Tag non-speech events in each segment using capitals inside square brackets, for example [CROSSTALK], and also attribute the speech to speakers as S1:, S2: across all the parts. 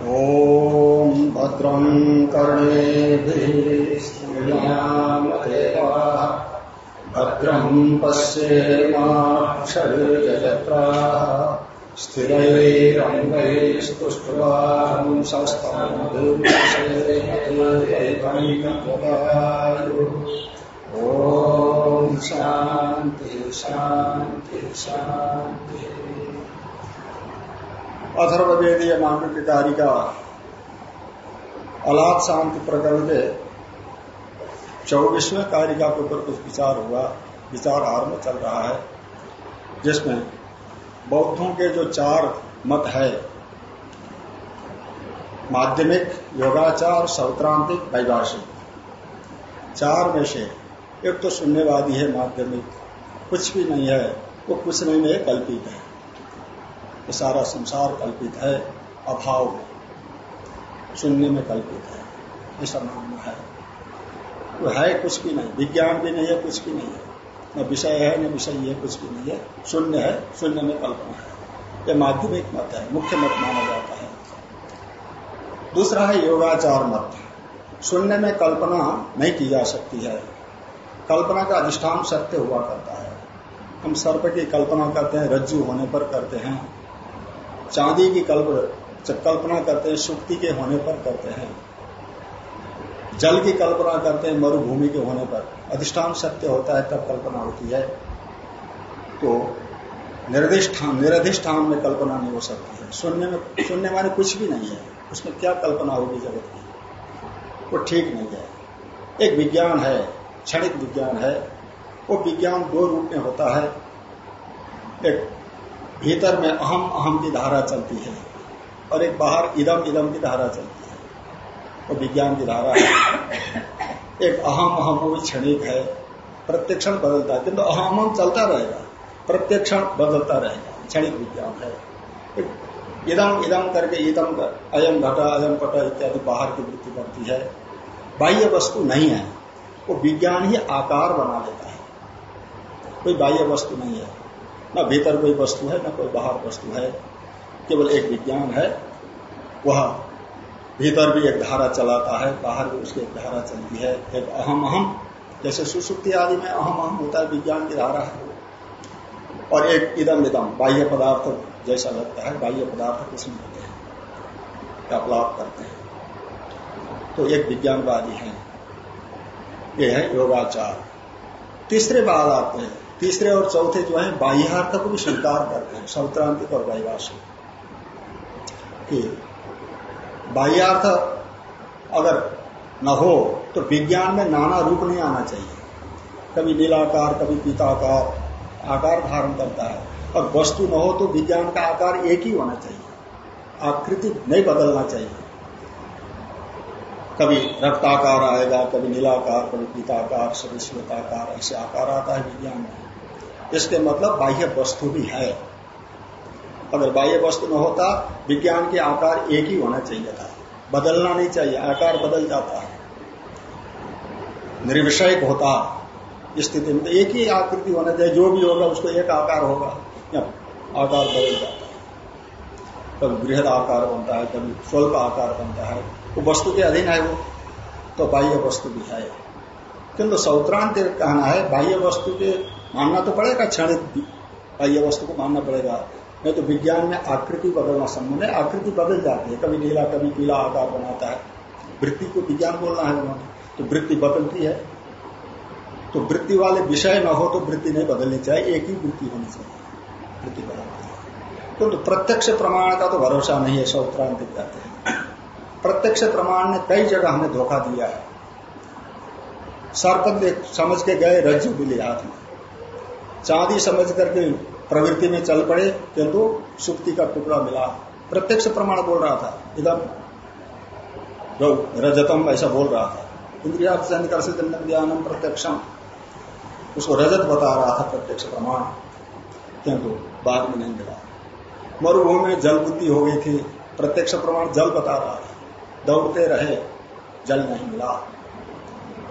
S1: ॐ भद्रं कर्णेभिः भद्रं पश्येमाक्षजत्राः स्थिरैरङ्गैस्तुष्ट्वांसस्तमधुर्यैकैकदायु ॐ शान्ति शान्ति शान्ति। अथर्वेदीय मांडव्य कारिका अलाप शांति प्रकरण के चौबीसवें कारिका के ऊपर कुछ विचार हुआ। विचार आरंभ चल रहा है, जिसमें बौद्धों के जो चार मत है, माध्यमिक, योगाचार, सौत्रांतिक, वैभाषिक। चार में से एक तो शून्यवादी है माध्यमिक। कुछ भी नहीं है, वो कुछ नहीं है कल्पित है। ये सारा संसार कल्पित है, अभाव शून्य में कल्पित है। ऐसा मानना है। वो है कुछ भी नहीं, विज्ञान भी नहीं है, कुछ भी नहीं है। न विषय है, न विषय है कुछ भी नहीं है। शून्य है शून्य में कल्पना है। यह माध्यमिक मत है, मुख्य मत माना जाता है। दूसरा है योगाचार मत। शून्य में कल्पना नहीं की जा सकती है। कल्पना का अधिष्ठान सत्य हुआ करता है। हम सर्प की कल्पना करते हैं, रज्जु होने पर करते हैं। चांदी की कल्प, कल्पना करते हैं सुक्ति के होने पर करते हैं। जल की कल्पना करते हैं, मरुभूमि के होने पर। अधिष्ठान सत्य होता है, तब कल्पना होती है। तो निर्दिष्ठान निरधिष्ठान में कल्पना नहीं हो सकती है। शून्य में शून्य माने कुछ भी नहीं है। उसमें क्या कल्पना होगी जगत की? वो ठीक नहीं है। एक विज्ञान है, क्षणिक विज्ञान है। वो विज्ञान दो रूप में होता है। एक भीतर में अहम अहम की धारा चलती है और एक बाहर इदम इदम की धारा चलती है। वो विज्ञान की धारा है। एक अहम अहम वो क्षणिक है। प्रत्यक्षण बदलता है। किंतु अहम अहम चलता रहेगा। प्रत्यक्षण बदलता रहेगा। क्षणिक विज्ञान है। इदम इदम करके इदम कर, अयम घटा, अयम पटा इत्यादि बाहर की वृत्ति बनती है। बाह्य वस्तु नहीं है। वो विज्ञान ही आकार बना लेता है। कोई बाह्य वस्तु नहीं है। न भीतर कोई वस्तु है, न कोई बाहर वस्तु है, केवल एक विज्ञान है। वह भीतर भी एक धारा चलाता है, बाहर भी उसकी एक धारा चलती है। एक अहम अहम जैसे सुसुप्ति आदि में अहम अहम होता है, विज्ञान की धारा है। और एक इदम इदम बाह्य पदार्थ जैसा लगता है, बाह्य पदार्थ नहीं होते हैं अपलाप करते हैं। तो एक विज्ञानवादी है। ये है योगाचार तीसरे बाद आते हैं। तीसरे और चौथे जो है बाह्यार्थ को भी स्वीकार करते हैं सौत्रांतिक और वैवासिक कि बाह्यार्थ अगर न हो तो विज्ञान में नाना रूप नहीं आना चाहिए। कभी नीलाकार, कभी पीताकार, आकार धारण करता है। और वस्तु न हो तो विज्ञान का आकार एक ही होना चाहिए। आकृति नहीं बदलना चाहिए। कभी रक्ताकार आएगा, कभी नीलाकार, कभी पीताकार श्वेताकार, ऐसे आकार आता है विज्ञान में। इसके मतलब बाह्य वस्तु भी है। अगर बाह्य वस्तु न होता, विज्ञान के आकार एक ही होना चाहिए था। बदलना नहीं चाहिए, आकार बदल जाता है। निर्विषय होता स्थिति में तो एक ही आकृति होना चाहिए, जो भी होगा उसको एक आकार होगा। या आकार बदल जाता है। कभी बृहद आकार बनता है, कभी स्वल्प आकार बनता है। वो वस्तु के अधीन है वो तो बाह्य वस्तु भी है। किंतु सौत्रांत कहना है, बाह्य वस्तु के मानना तो पड़ेगा क्षणिक बाह्य वस्तु को मानना पड़ेगा। नहीं तो विज्ञान में आकृति बदलना संबंध है आकृति बदल जाती है। कभी नीला कभी पीला आकार बनाता है। वृत्ति को विज्ञान बोलना है उन्होंने। तो वृत्ति बदलती है। तो वृत्ति वाले विषय न हो तो वृत्ति नहीं बदलनी चाहिए एक ही वृत्ति होनी चाहिए। वृत्ति बदलती है। तो, तो प्रत्यक्ष प्रमाण का तो भरोसा नहीं है सौत्रांत कहते हैं। प्रत्यक्ष प्रमाण ने कई जगह हमें धोखा दिया है। सर्प समझ के गए रज्जु मिले हाथ में। चांदी समझ करके प्रवृत्ति में चल पड़े, किंतु सुक्ति का टुकड़ा मिला। प्रत्यक्ष प्रमाण बोल रहा था इधम रजतम ऐसा बोल रहा था। इंद्रिया ज्ञानम प्रत्यक्षम। उसको रजत बता रहा था प्रत्यक्ष प्रमाण, किंतु बाद में नहीं मिला। मरुभूमि में जल बुद्धि हो गई थी, प्रत्यक्ष प्रमाण जल बता रहा था। दौड़ते रहे, जल नहीं मिला।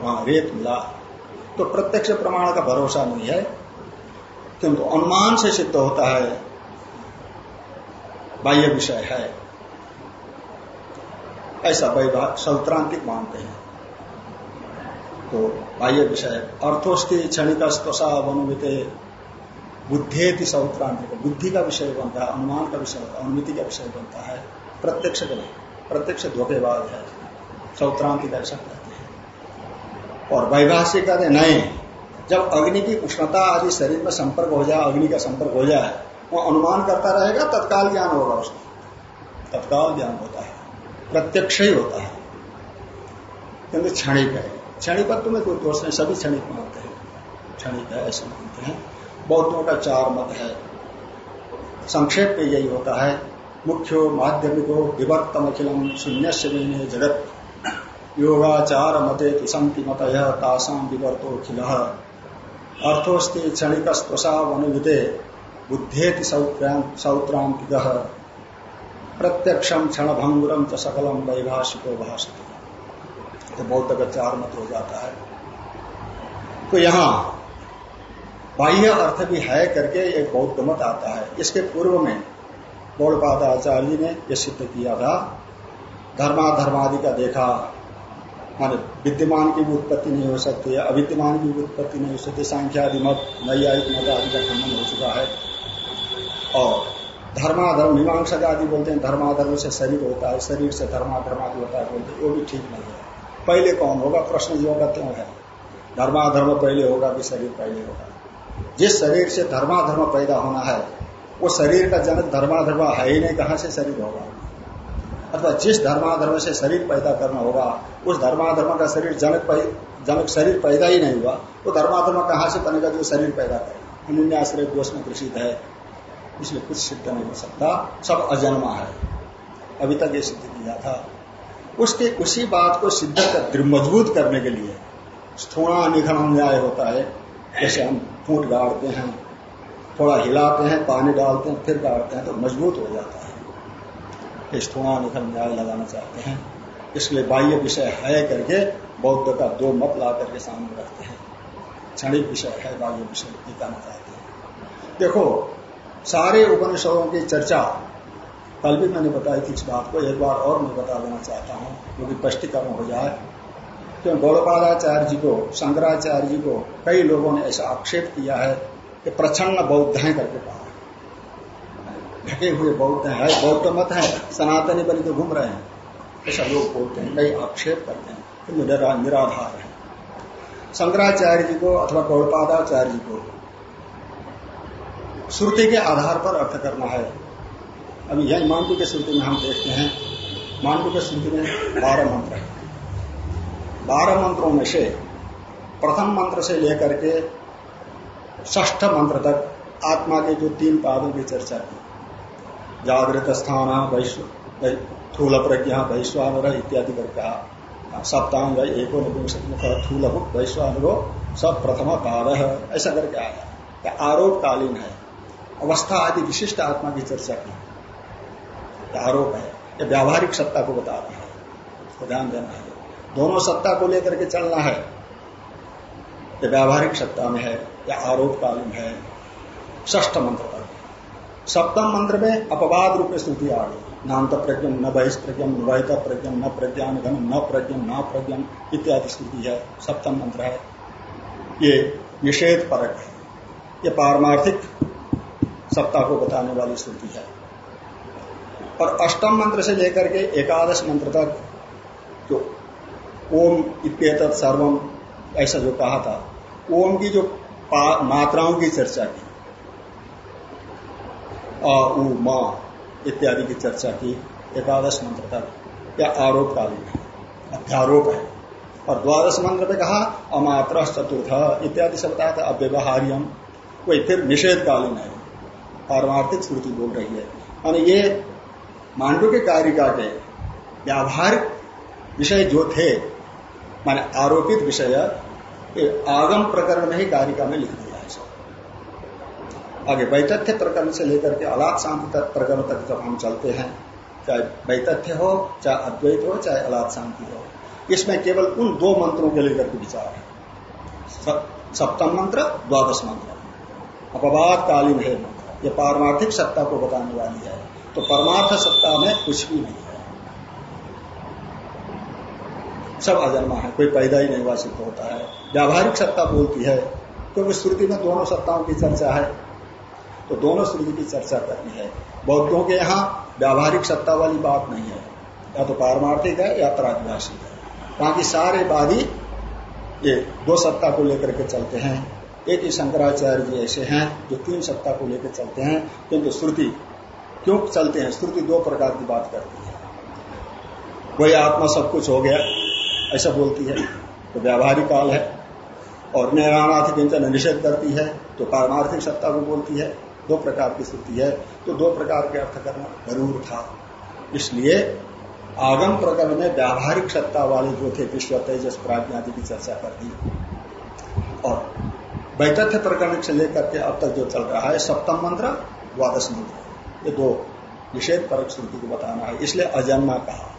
S1: वहाँ रेत मिला। तो प्रत्यक्ष प्रमाण का भरोसा नहीं है। किंतु अनुमान से सिद्ध होता है, बाह्य विषय है। ऐसा वैवाह सौत्रांतिक मानते हैं। तो बाह्य विषय अर्थोस्ति क्षणिक अनुमित बुद्धि सौत्रांतिक बुद्धि का विषय बनता है, अनुमान का विषय बनता है, अनुमिति का विषय बनता है, प्रत्यक्ष का नहीं प्रत्यक्ष धोखेबाज है सौत्रांतिक ऐसा कहते हैं। और वैभाषिक कहते नहीं जब अग्नि की उष्णता आदि शरीर में संपर्क हो जाए, अग्नि का संपर्क हो जाए वो अनुमान करता रहेगा, तत्काल ज्ञान होगा उसको। तत्काल ज्ञान होता है। प्रत्यक्ष ही होता है। क्योंकि क्षणिक है। क्षणिकत्व में कोई दोष नहीं, सभी क्षणिक मानते हैं। क्षणिक है, ऐसे मानते हैं। बौद्धों का चार मत है। संक्षेप में यही होता है। मुख्यो माध्यमिको विवर्तम अखिलम शून्य से जगत योगाचार मते तुसंति मत तासाम विवर्तो खिल। अर्थोस्ति क्षणिक स्प्रसाव अनुविदे बुद्धेति सौत्रांतिक प्रत्यक्षम क्षण भंगुरम च सकलम वैभाषिको भाषित तो बौद्ध का चार मत हो जाता है। तो यहाँ बाह्य अर्थ भी है करके एक बौद्ध मत आता है। इसके पूर्व में गौड़पाद आचार्य ने यह सिद्ध किया था। धर्माधर्मादि का देखा। माने विद्यमान की भी उत्पत्ति नहीं हो सकती है, अविद्यमान की भी उत्पत्ति नहीं हो सकती संख्या आदि मत, नैयायिक मत आदि का खंडन हो चुका है। और धर्माधर्म मीमांसा आदि बोलते हैं, धर्माधर्म से शरीर होता है, शरीर से धर्माधर्म आदि होता है बोलते वो भी ठीक नहीं है। पहले कौन होगा? प्रश्न जो का क्यों है? धर्माधर्म पहले होगा कि शरीर पहले होगा? जिस शरीर से धर्माधर्म पैदा होना है, वो शरीर का जनक धर्माधर्म है ही नहीं, कहाँ से शरीर होगा? अथवा जिस धर्माधर्म से शरीर पैदा करना होगा, उस धर्माधर्म का शरीर जनक जनक शरीर पैदा ही नहीं हुआ वो धर्माधर्म कहाँ से बनेगा जो शरीर पैदा करे? अनन्य आश्रय दोष में प्रसिद्ध है। इसलिए कुछ सिद्ध नहीं हो सकता, सब अजन्मा है। अभी तक ये सिद्ध किया था। उसके उसी बात को सिद्ध कर, मज़बूत करने के लिए स्थूणा निखन न्याय होता है। जैसे हम फूट गाड़ते हैं, थोड़ा हिलाते हैं, पानी डालते हैं, फिर गाड़ते हैं तो मज़बूत हो जाता है। स्थूणा निखन न्याय लगाना चाहते हैं। इसलिए बाह्य विषय है करके बौद्ध का दो मत ला करके सामने रखते हैं। क्षणिक विषय है, बाह्य विषय दिखाना चाहते हैं। देखो, सारे उपनिषदों की चर्चा, कल भी मैंने बताई थी इस बात को, एक बार और मैं बता देना चाहता हूँ, क्योंकि स्पष्टीकरण हो जाए। क्यों, गौड़पादाचार्य जी को, शंकराचार्य जी को कई लोगों ने ऐसा आक्षेप किया है कि प्रचंड बौद्ध है करके कहा। ढके हुए बौद्ध है बौद्ध मत है, सनातनी बनी तो घूम रहे हैं ऐसा लोग बोलते हैं कई आक्षेप करते हैं तो निराधार है। शंकराचार्य जी को अथवा गौड़पादाचार्य जी को श्रुति के आधार पर अर्थ करना है। अभी यही मांडू के श्रुति में हम देखते हैं मांडू के श्रुति में बारह मंत्र है। बारह मंत्रों में से प्रथम मंत्र से लेकर के ष्ठ मंत्र तक आत्मा के जो तीन पादों की चर्चा की। जागृत स्थान थूल प्रज्ञा वैश्वानुर इत्यादि कर कहा सप्तांग एको थूल वैश्वानुरो सब प्रथम पाद ऐसा करके आया। आरोप कालीन है। अवस्था आदि विशिष्ट आत्मा की चर्चा की। आरोप है। यह व्यावहारिक सत्ता को बता है। ध्यान देना है। दोनों सत्ता को लेकर के चलना है। ये व्यावहारिक सत्ता में है। या आरोप कालीन है। ष्ठ मंत्र। सप्तम मंत्र में अपवाद रूप में स्तुति आ गई। नाम प्रज्ञम, न बहिष्प्रज्ञम वहित प्रज्ञम, न प्रज्ञान घन न प्रज्ञम न प्रज्ञम इत्यादि स्तुति है। सप्तम मंत्र है। ये निषेध परक है। ये पारमार्थिक सत्ता को बताने वाली स्तुति है। और अष्टम मंत्र से लेकर के एकादश मंत्र तक जो ओम इत्येत सर्वम ऐसा जो कहा था, ओम की जो मात्राओं की चर्चा की आ, उ, मा, इत्यादि की चर्चा की, एकादश मंत्र तक, या आरोप कालीन है अध्यारोप है। और द्वादश मंत्र में कहा, अमात्र चतुर्थ, इत्यादि बताया था, अव्यवहार्यम, कोई फिर निषेध कालीन है। पारमार्थिक श्रुति बोल रही है। माने ये मांडू के कारिका के व्यावहारिक विषय जो थे, माने आरोपित विषय आगम प्रकरण में ही कारिका में लिख दिया आगे वैतथ्य प्रकरण से लेकर के अलाप शांति प्रकरण तक जब हम चलते हैं, चाहे वैतथ्य हो, चाहे अद्वैत हो, चाहे अलाप शांति हो, इसमें केवल उन दो मंत्रों के लेकर के विचार है। सप्तम मंत्र, द्वादश मंत्र। अपवाद कालीन है मंत्र। ये पारमार्थिक सत्ता को बताने वाली है। तो परमार्थ सत्ता में कुछ भी नहीं है। सब अजन्मा है, कोई पैदा ही नहीं सिद्ध होता है। व्यावहारिक सत्ता बोलती है, क्योंकि तो श्रुति में दोनों सत्ताओं की चर्चा है। तो दोनों श्रुति की चर्चा करनी है। बौद्धों के यहाँ व्यावहारिक सत्ता वाली बात नहीं है। या तो पारमार्थिक है, या प्रादिभाषिक है। बाकी सारे वादी ये दो सत्ता को लेकर के चलते हैं। एक ही शंकराचार्य जी ऐसे हैं जो तीन सत्ता को लेकर चलते हैं, किंतु श्रुति क्यों चलते हैं? श्रुति दो प्रकार की बात करती है। कोई आत्मा सब कुछ हो गया, ऐसा बोलती है। तो व्यावहारिक काल है। और नैरानाथ किंचन निषेध करती है तो पारमार्थिक सत्ता को बोलती है। दो प्रकार की स्थिति है। तो दो प्रकार के अर्थ करना ज़रूर था। इसलिए आगम प्रकरण में व्यावहारिक सत्ता वाले जो थे विश्व तेजस प्राज्ञादि की चर्चा कर दी। और वैतथ्य प्रकरण से लेकर के अब तक जो चल रहा है, सप्तम मंत्र, द्वादश मंत्र। ये दो निषेध परक श्रुति को बताना है। इसलिए अजन्मा कहा।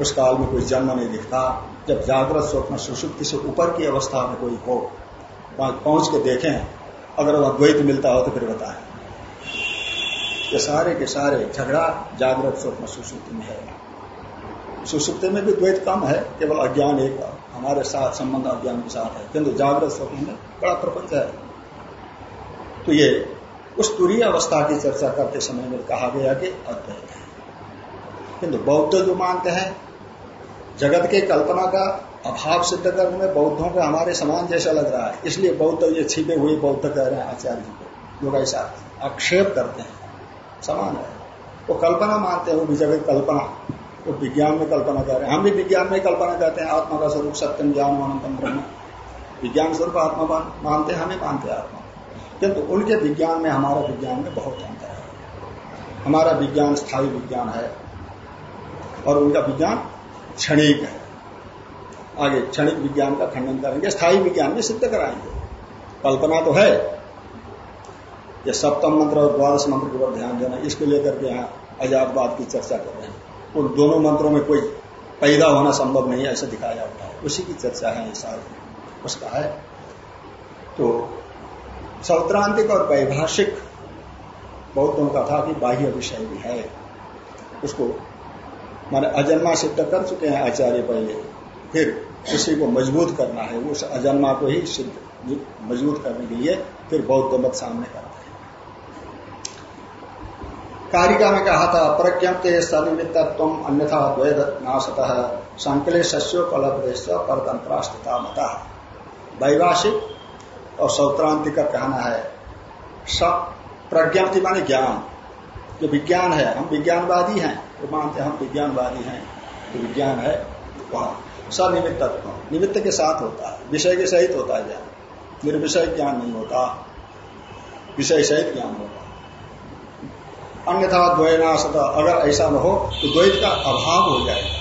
S1: उस काल में कोई जन्म नहीं दिखता। जब जागृत स्वप्न सुसुप्ति से ऊपर की अवस्था में कोई हो, वहाँ पहुँच के देखें अगर वह द्वैत मिलता हो तो फिर बताएँ। ये सारे के सारे झगड़ा, जागृत स्वप्न सुसुप्ति में है। सुसुप्ति में भी द्वैत कम है, केवल अज्ञान एक हमारे साथ संबंध अज्ञान के साथ है। किंतु जागृत स्वप्न में बड़ा प्रपंच है। तो ये उस तुरीय अवस्था की चर्चा करते समय में कहा गया कि अद्वैत है। किंतु बौद्ध जो मानते हैं, जगत के कल्पना का अभाव सिद्ध करने में बौद्धों को हमारे समान जैसा लग रहा है। इसलिए बौद्ध ये छिपे हुए बौद्ध कह रहे हैं, आचार्य जी को ऐसा आक्षेप करते हैं। समान है। वो कल्पना मानते हैं, वो भी जगत कल्पना। वो विज्ञान में कल्पना कर रहे हैं। हम भी विज्ञान में कल्पना करते हैं, आत्मा का स्वरूप सत्यम ज्ञान मानतम ब्रह्म। विज्ञान स्वरूप आत्मा मानते हैं, हमें मानते हैं आत्मा। किंतु उनके विज्ञान में, हमारा विज्ञान में बहुत अंतर है। हमारा विज्ञान स्थायी विज्ञान है और उनका विज्ञान क्षणिक है। आगे क्षणिक विज्ञान का खंडन करेंगे, स्थायी विज्ञान में सिद्ध कराएँगे। कल्पना तो है। ये सप्तम मंत्र और द्वादश मंत्र के ऊपर ध्यान देना, इसको लेकर के यहाँ आजादवाद की चर्चा कर रहे हैं। उन दोनों मंत्रों में कोई पैदा होना संभव नहीं ऐसा दिखाया जाता है। उसी की चर्चा है उसका है। तो सौत्रांतिक और वैभाषिक बौद्धों का था कि बाह्य विषय भी है। उसको माने अजन्मा सिद्ध कर चुके हैं आचार्य पहले। फिर उसी को मज़बूत करना है उस अजन्मा को ही सिद्ध, मज़बूत करने के लिए फिर बौद्ध मत सामने करते हैं। कारिका में कहा था प्रज्ञप्ते सनिमित्तत्व अन्यथा द्वैत नाशत, संकलेशस्यो कलप्रदेश परतंत्रास्थिता मता। वैवासिक और सौत्रांति का कहना है प्रज्ञप्ति माने ज्ञान। जो विज्ञान है, हम विज्ञानवादी हैं तो मानते हम विज्ञानवादी हैं तो विज्ञान है, वहाँ। सनिमित्तत्व निमित्त के साथ होता है। विषय के सहित होता है ज्ञान। निर्विषय ज्ञान नहीं होता। विषय सहित ज्ञान होता अन्यथा द्वयनाशत अगर ऐसा न हो तो द्वैत का अभाव हो जाएगा।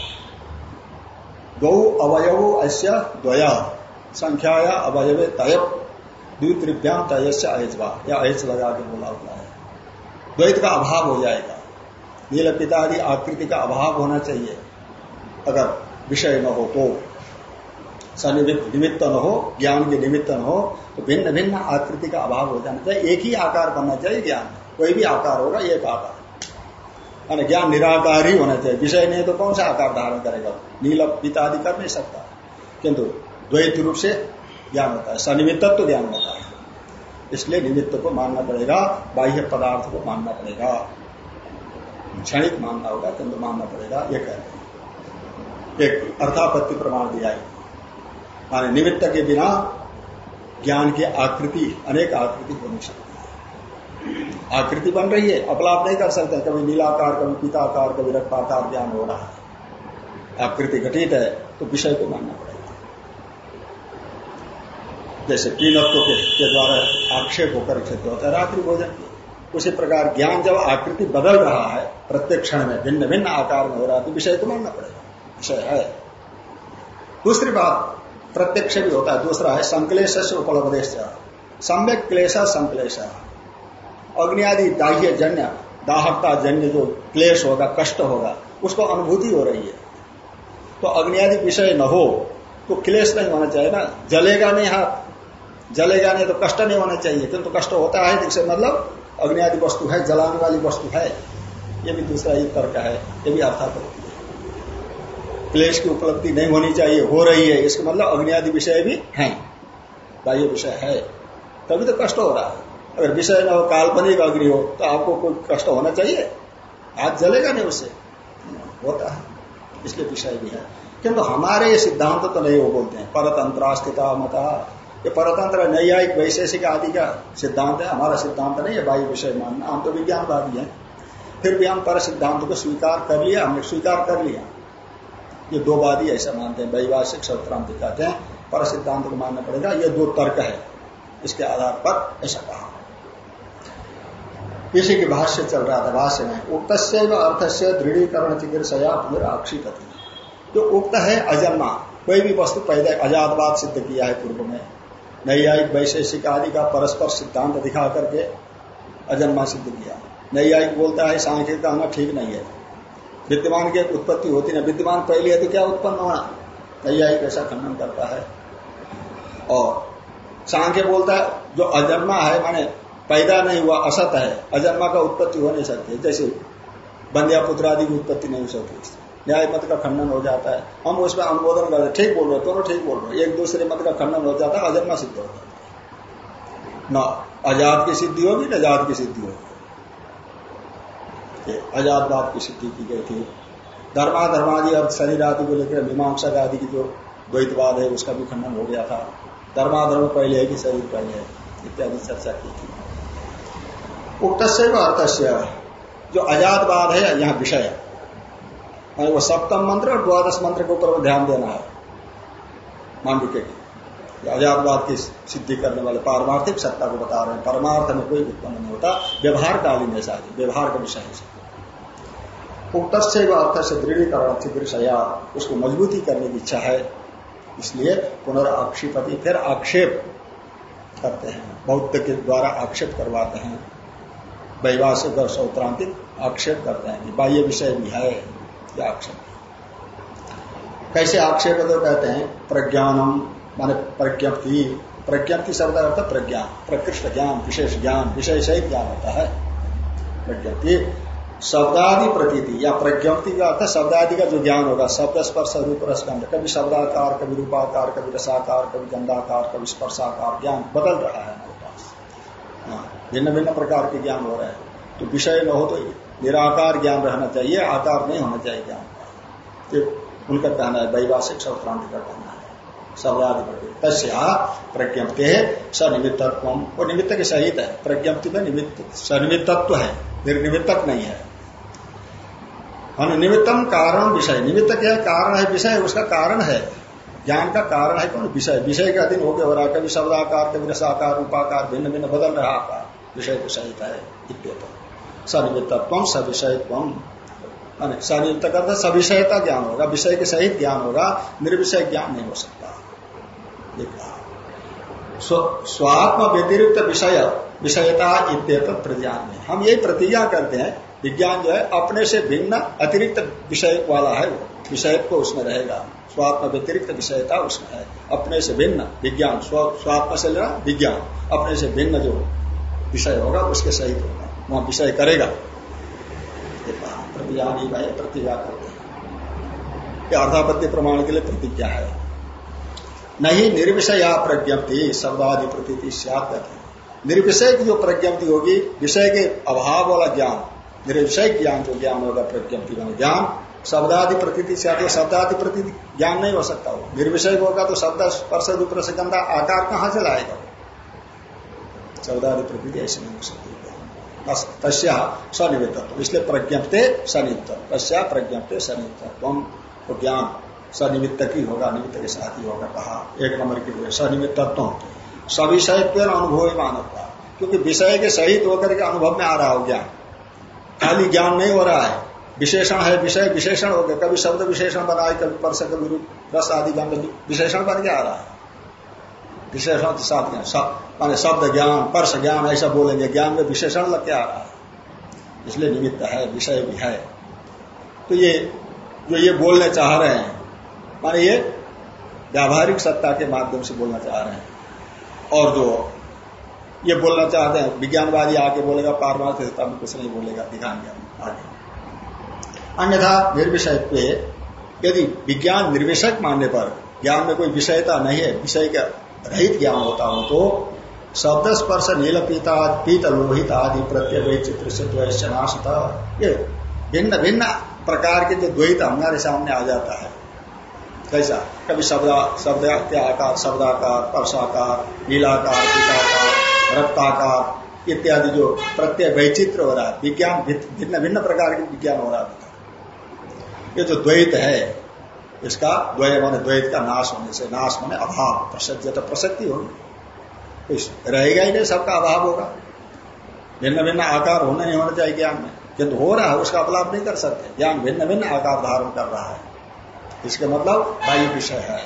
S1: गौ अवयव ऐसा द्वया। संख्या या अवयव तय द्वित्रिभ्याम तय से अयजवा या अयज लगा के बोला हुआ है। द्वैत का अभाव हो जाएगा। नील पिता आदि आकृति का अभाव होना चाहिए। अगर विषय न हो तो निमित्त न हो ज्ञान के निमित्त न हो तो भिन्न भिन्न आकृति का अभाव हो जाना चाहिए। एक ही आकार बनना चाहिए ज्ञान। कोई भी आकार होगा, एक आकार। माना ज्ञान निराकार ही होना चाहिए। विषय नहीं तो कौन सा आकार धारण करेगा? नील पिता आदि कर नहीं सकता। किंतु द्वैत रूप से ज्ञान होता है। सनिमित्त तो ज्ञान होता है। इसलिए निमित्त को मानना पड़ेगा, बाह्य पदार्थ को मानना पड़ेगा। क्षणिक मानना होगा, किंतु मानना पड़ेगा, ये कहते हैं। एक अर्थापत्ति प्रमाण दिया है। माने निमित्त के बिना ज्ञान की आकृति अनेक आकृति हो नहीं है आकृति बन रही है अपलाप नहीं कर सकते। कभी नीलाकार कभी पिताकार कभी रक्ताकार ज्ञान हो रहा है। आकृति घटित है तो विषय को मानना पड़ेगा। जैसे तीनत्व के, के द्वारा आक्षेप होकर क्षेत्र होता है रात्रि भोजन। उसी प्रकार ज्ञान जब आकृति बदल रहा है प्रत्येक क्षण में भिन्न भिन्न आकार में हो रहा है तो विषय तो मानना पड़ेगा। विषय है। दूसरी बात, प्रत्यक्ष भी होता है। दूसरा है, संकलेश से सम्यक क्लेश, संकलेश। अग्नि आदि दाह्य जन्य, दाहकता जन्य जो क्लेश होगा, कष्ट होगा, उसको अनुभूति हो रही है। तो अग्नि आदि विषय न हो तो क्लेश नहीं होना चाहिए ना। जलेगा नहीं हाथ, जलेगा नहीं तो कष्ट नहीं होना चाहिए, किंतु तो कष्ट होता है, जिससे मतलब अग्नि आदि वस्तु है, जलाने वाली वस्तु है। ये भी दूसरा एक तर्क है, ये भी अर्थात होती है। क्लेश की उपलब्धि नहीं होनी चाहिए, हो रही है। इसका मतलब अग्नि आदि विषय भी है। बाह्य विषय है। तभी तो कष्ट हो रहा है। अगर विषय न हो, काल्पनिक अग्नि हो तो आपको कोई कष्ट होना चाहिए। आग जलेगा नहीं उससे होता है। इसलिए विषय भी है। किंतु हमारे ये सिद्धांत तो नहीं वो बोलते हैं। परतंत्रास्थिता मता। ये परतंत्र नैयायिक वैशेषिक आदि का सिद्धांत है। हमारा सिद्धांत नहीं है बाह्य विषय मानना। हम तो विज्ञानवादी हैं। फिर भी हम पर सिद्धांत को स्वीकार कर लिया। हमने स्वीकार कर लिया। ये दो वादी ऐसा मानते हैं वैवासिक सत्रांति कहते हैं, पर सिद्धांत को मानना पड़ेगा, ये दो तर्क है, इसके आधार पर ऐसा कहा। इसी के भाष्य चल रहा था, भाष्य में उक्त से अर्थ से दृढ़ीकरण चिकित्सा पुनराक्षिपति जो उक्त है अजन्मा, कोई भी वस्तु पैदा अजातवाद सिद्ध किया है पूर्व में। नैयायिक वैशेषिक आदि का परस्पर सिद्धांत दिखा करके अजन्मा सिद्ध किया। नैयायिक बोलता है सांख्य कहना ठीक नहीं है। विद्यमान की उत्पत्ति होती नहीं, विद्यमान पहले है तो क्या उत्पन्न होना? नैयायिक ऐसा खंडन करता है। और सांख्य बोलता है, जो अजन्मा है, माने पैदा नहीं हुआ, असत है, अजन्मा का उत्पत्ति हो नहीं सकती। जैसे बंदिया पुत्र आदि की उत्पत्ति नहीं हो सकती। न्याय मत का खंडन हो जाता है। हम उसमें अनुमोदन करते ठीक बोल रहे दोनों ठीक बोल रहे एक दूसरे मत का खंडन हो जाता है, अजन्मा सिद्ध हो जाता है। न आज़ाद की सिद्धि होगी, न जात की सिद्धि होगी। आजादवाद की सिद्धि की गई थी। धर्मा धर्मादि और शरीर आदि को लेकर मीमांसा आदि की जो द्वैतवाद है, उसका भी खंडन हो गया था। धर्माधर्म पहले है कि शरीर पहले है? इत्यादि चर्चा की थी। उक्त अर्थस्य। जो आजादवाद है, यहाँ विषय है। वो सप्तम मंत्र और द्वादश मंत्र के ऊपर ध्यान देना है। मांडुके की। आजादवाद की सिद्धि करने वाले पारमार्थिक सत्ता को बता रहे हैं। परमार्थ में कोई उत्पन्न नहीं होता। व्यवहार कालीन ऐसा व्यवहार का विषय है उक्त अर्थ से दृढ़ीकरण चिकित्सा उसको मजबूती करने की इच्छा है। इसलिए पुनर्आक्षिपति फिर आक्षेप करते हैं। बौद्ध के द्वारा आक्षेप करवाते हैं। वैवासिक और सौत्रांतिक आक्षेप करते हैं बाह्य विषय भी है या आक्षेप? कैसे आक्षेप तो कहते हैं, प्रज्ञानम, माने प्रज्ञप्ति। प्रज्ञप्ति शब्द अर्थ प्रज्ञान प्रकृष्ट ज्ञान, विशेष ज्ञान विषय सहित ज्ञान होता है। प्रज्ञप्ति शब्दादि प्रतीति या प्रज्ञप्ति का अर्थ शब्दादि का जो ज्ञान होगा शब्द स्पर्श रूप रसगंध कभी शब्दाकार कभी रूपाकार कभी रसाकार कभी गंधाकार कभी स्पर्शाकार ज्ञान बदल रहा है हमारे पास। हाँ, भिन्न भिन्न प्रकार के ज्ञान हो रहे हैं। तो विषय न हो तो निराकार ज्ञान रहना चाहिए आकार नहीं होना चाहिए ज्ञान। का उनका कहना है वैवासिक सौक्रांति का कहना है। शब्दादि तस्या प्रज्ञप्ति है सनिमित्तत्व। वो निमित्त के सहित है। प्रज्ञप्ति में निमित्त सनिमित्तत्व है। निर्निमित्तक नहीं है। निमित्तम कारण विषय। निमित्त क्या कारण है विषय, उसका कारण है। ज्ञान का कारण है कौन? विषय। विषय का होकर हो रहा है कभी शब्दाकार कभी रसाकार रूपाकार भिन्न भिन्न, बदल रहा आकार। विषय को सहित है इत्यत सनिमित्तत्व, सविषयत्व। सनियुक्त करता सविषयता ज्ञान होगा। विषय के सहित ज्ञान होगा, निर्विषय ज्ञान नहीं हो सकता। स्वात्म व्यतिरिक्त विषय विषयता इत्यत प्रज्ञान में हम यही प्रतिज्ञा करते हैं, विज्ञान जो है, अपने से भिन्न, अतिरिक्त विषय वाला है वो। विषय को उसमें रहेगा। स्वात्म व्यतिरिक्त विषयता उसमें है। अपने से भिन्न, विज्ञान। स्वात्म से लेना विज्ञान। अपने से भिन्न जो विषय होगा, उसके सहित होगा। वहाँ विषय करेगा। प्रतिज्ञानी भाई प्रतिज्ञा करते हैं। अर्धापत्य प्रमाण के लिए प्रतिज्ञा है। नहीं निर्विषया प्रज्ञप्ति शब्दादि प्रती निर्विषय की जो प्रज्ञप्ति होगी। विषय के अभाव वाला ज्ञान। निर्विषय ज्ञान जो ज्ञान होगा, प्रज्ञप्ति का ज्ञान। शब्दादि प्रतीति से आती शब्दादि प्रती ज्ञान नहीं हो सकता वो। निर्विषय होगा तो शब्द स्पर्श रूप गंधा आकार कहाँ से लाएगा शब्दादि प्रती ऐसे नहीं हो सकती। तस्या सनिमित्त इसलिए प्रज्ञप्ते सनिमित्त तस्या प्रज्ञप्ते सनिमित्त तो ज्ञान सनिमित्त की होगा निमित्त के साथ ही होगा कहा। एक नंबर की सनिमित्तत्व सविषय अनुभव मानवता क्योंकि विषय के सहित होकर के अनुभव में आ रहा हो ज्ञान। खाली ज्ञान नहीं हो रहा है। विशेषण है विषय, विशेषण हो गया। कभी शब्द विशेषण बना है कभी परस कभी रूप, रस आदि ज्ञान विशेषण बन के आ रहा है। विशेषण के साथ ज्ञान माने शब्द ज्ञान परस ज्ञान, ऐसा बोलेंगे। ज्ञान में विशेषण लग के आ रहा है। इसलिए निमित्त है, विषय भी है। तो ये, जो ये बोलने चाह रहे हैं, माने ये व्यावहारिक सत्ता के माध्यम से बोलना चाह रहे हैं। और जो ये बोलना चाहते हैं, विज्ञानवादी आगे बोलेगा पारमार्थिकता में कुछ नहीं बोलेगा, दिखाएँगे आगे। अन्यथा निर्विषय यदि विज्ञान निर्विषक मानने पर ज्ञान में कोई विषयता नहीं है, विषय का रहित ज्ञान होता हो तो शब्द स्पर्श नील पीता पीत लोहित आदि प्रत्यय चित्र से द्वैश्य नाशता। ये भिन्न भिन्न प्रकार के जो द्वैत हमारे सामने आ जाता है कैसा कभी शब्द शब्द आकार शब्दाकार स्पर्शाकार नीलाकार पीताकार रक्ताकार इत्यादि जो प्रत्यय वैचित्र हो रहा है, विज्ञान भिन्न भिन्न प्रकार के विज्ञान हो रहा है। ये जो द्वैत है, इसका द्वय मान द्वैत का नाश होने से, नाश होने अभाव, प्रसज्य तो प्रसक्ति होगी। रहेगा ही नहीं, सबका अभाव होगा। भिन्न भिन्न आकार होना नहीं होना चाहिए ज्ञान में। किंतु हो रहा है, उसका अपलाप नहीं कर सकते। ज्ञान भिन्न भिन्न आकार धारण कर रहा है। इसके मतलब बाह्य विषय है।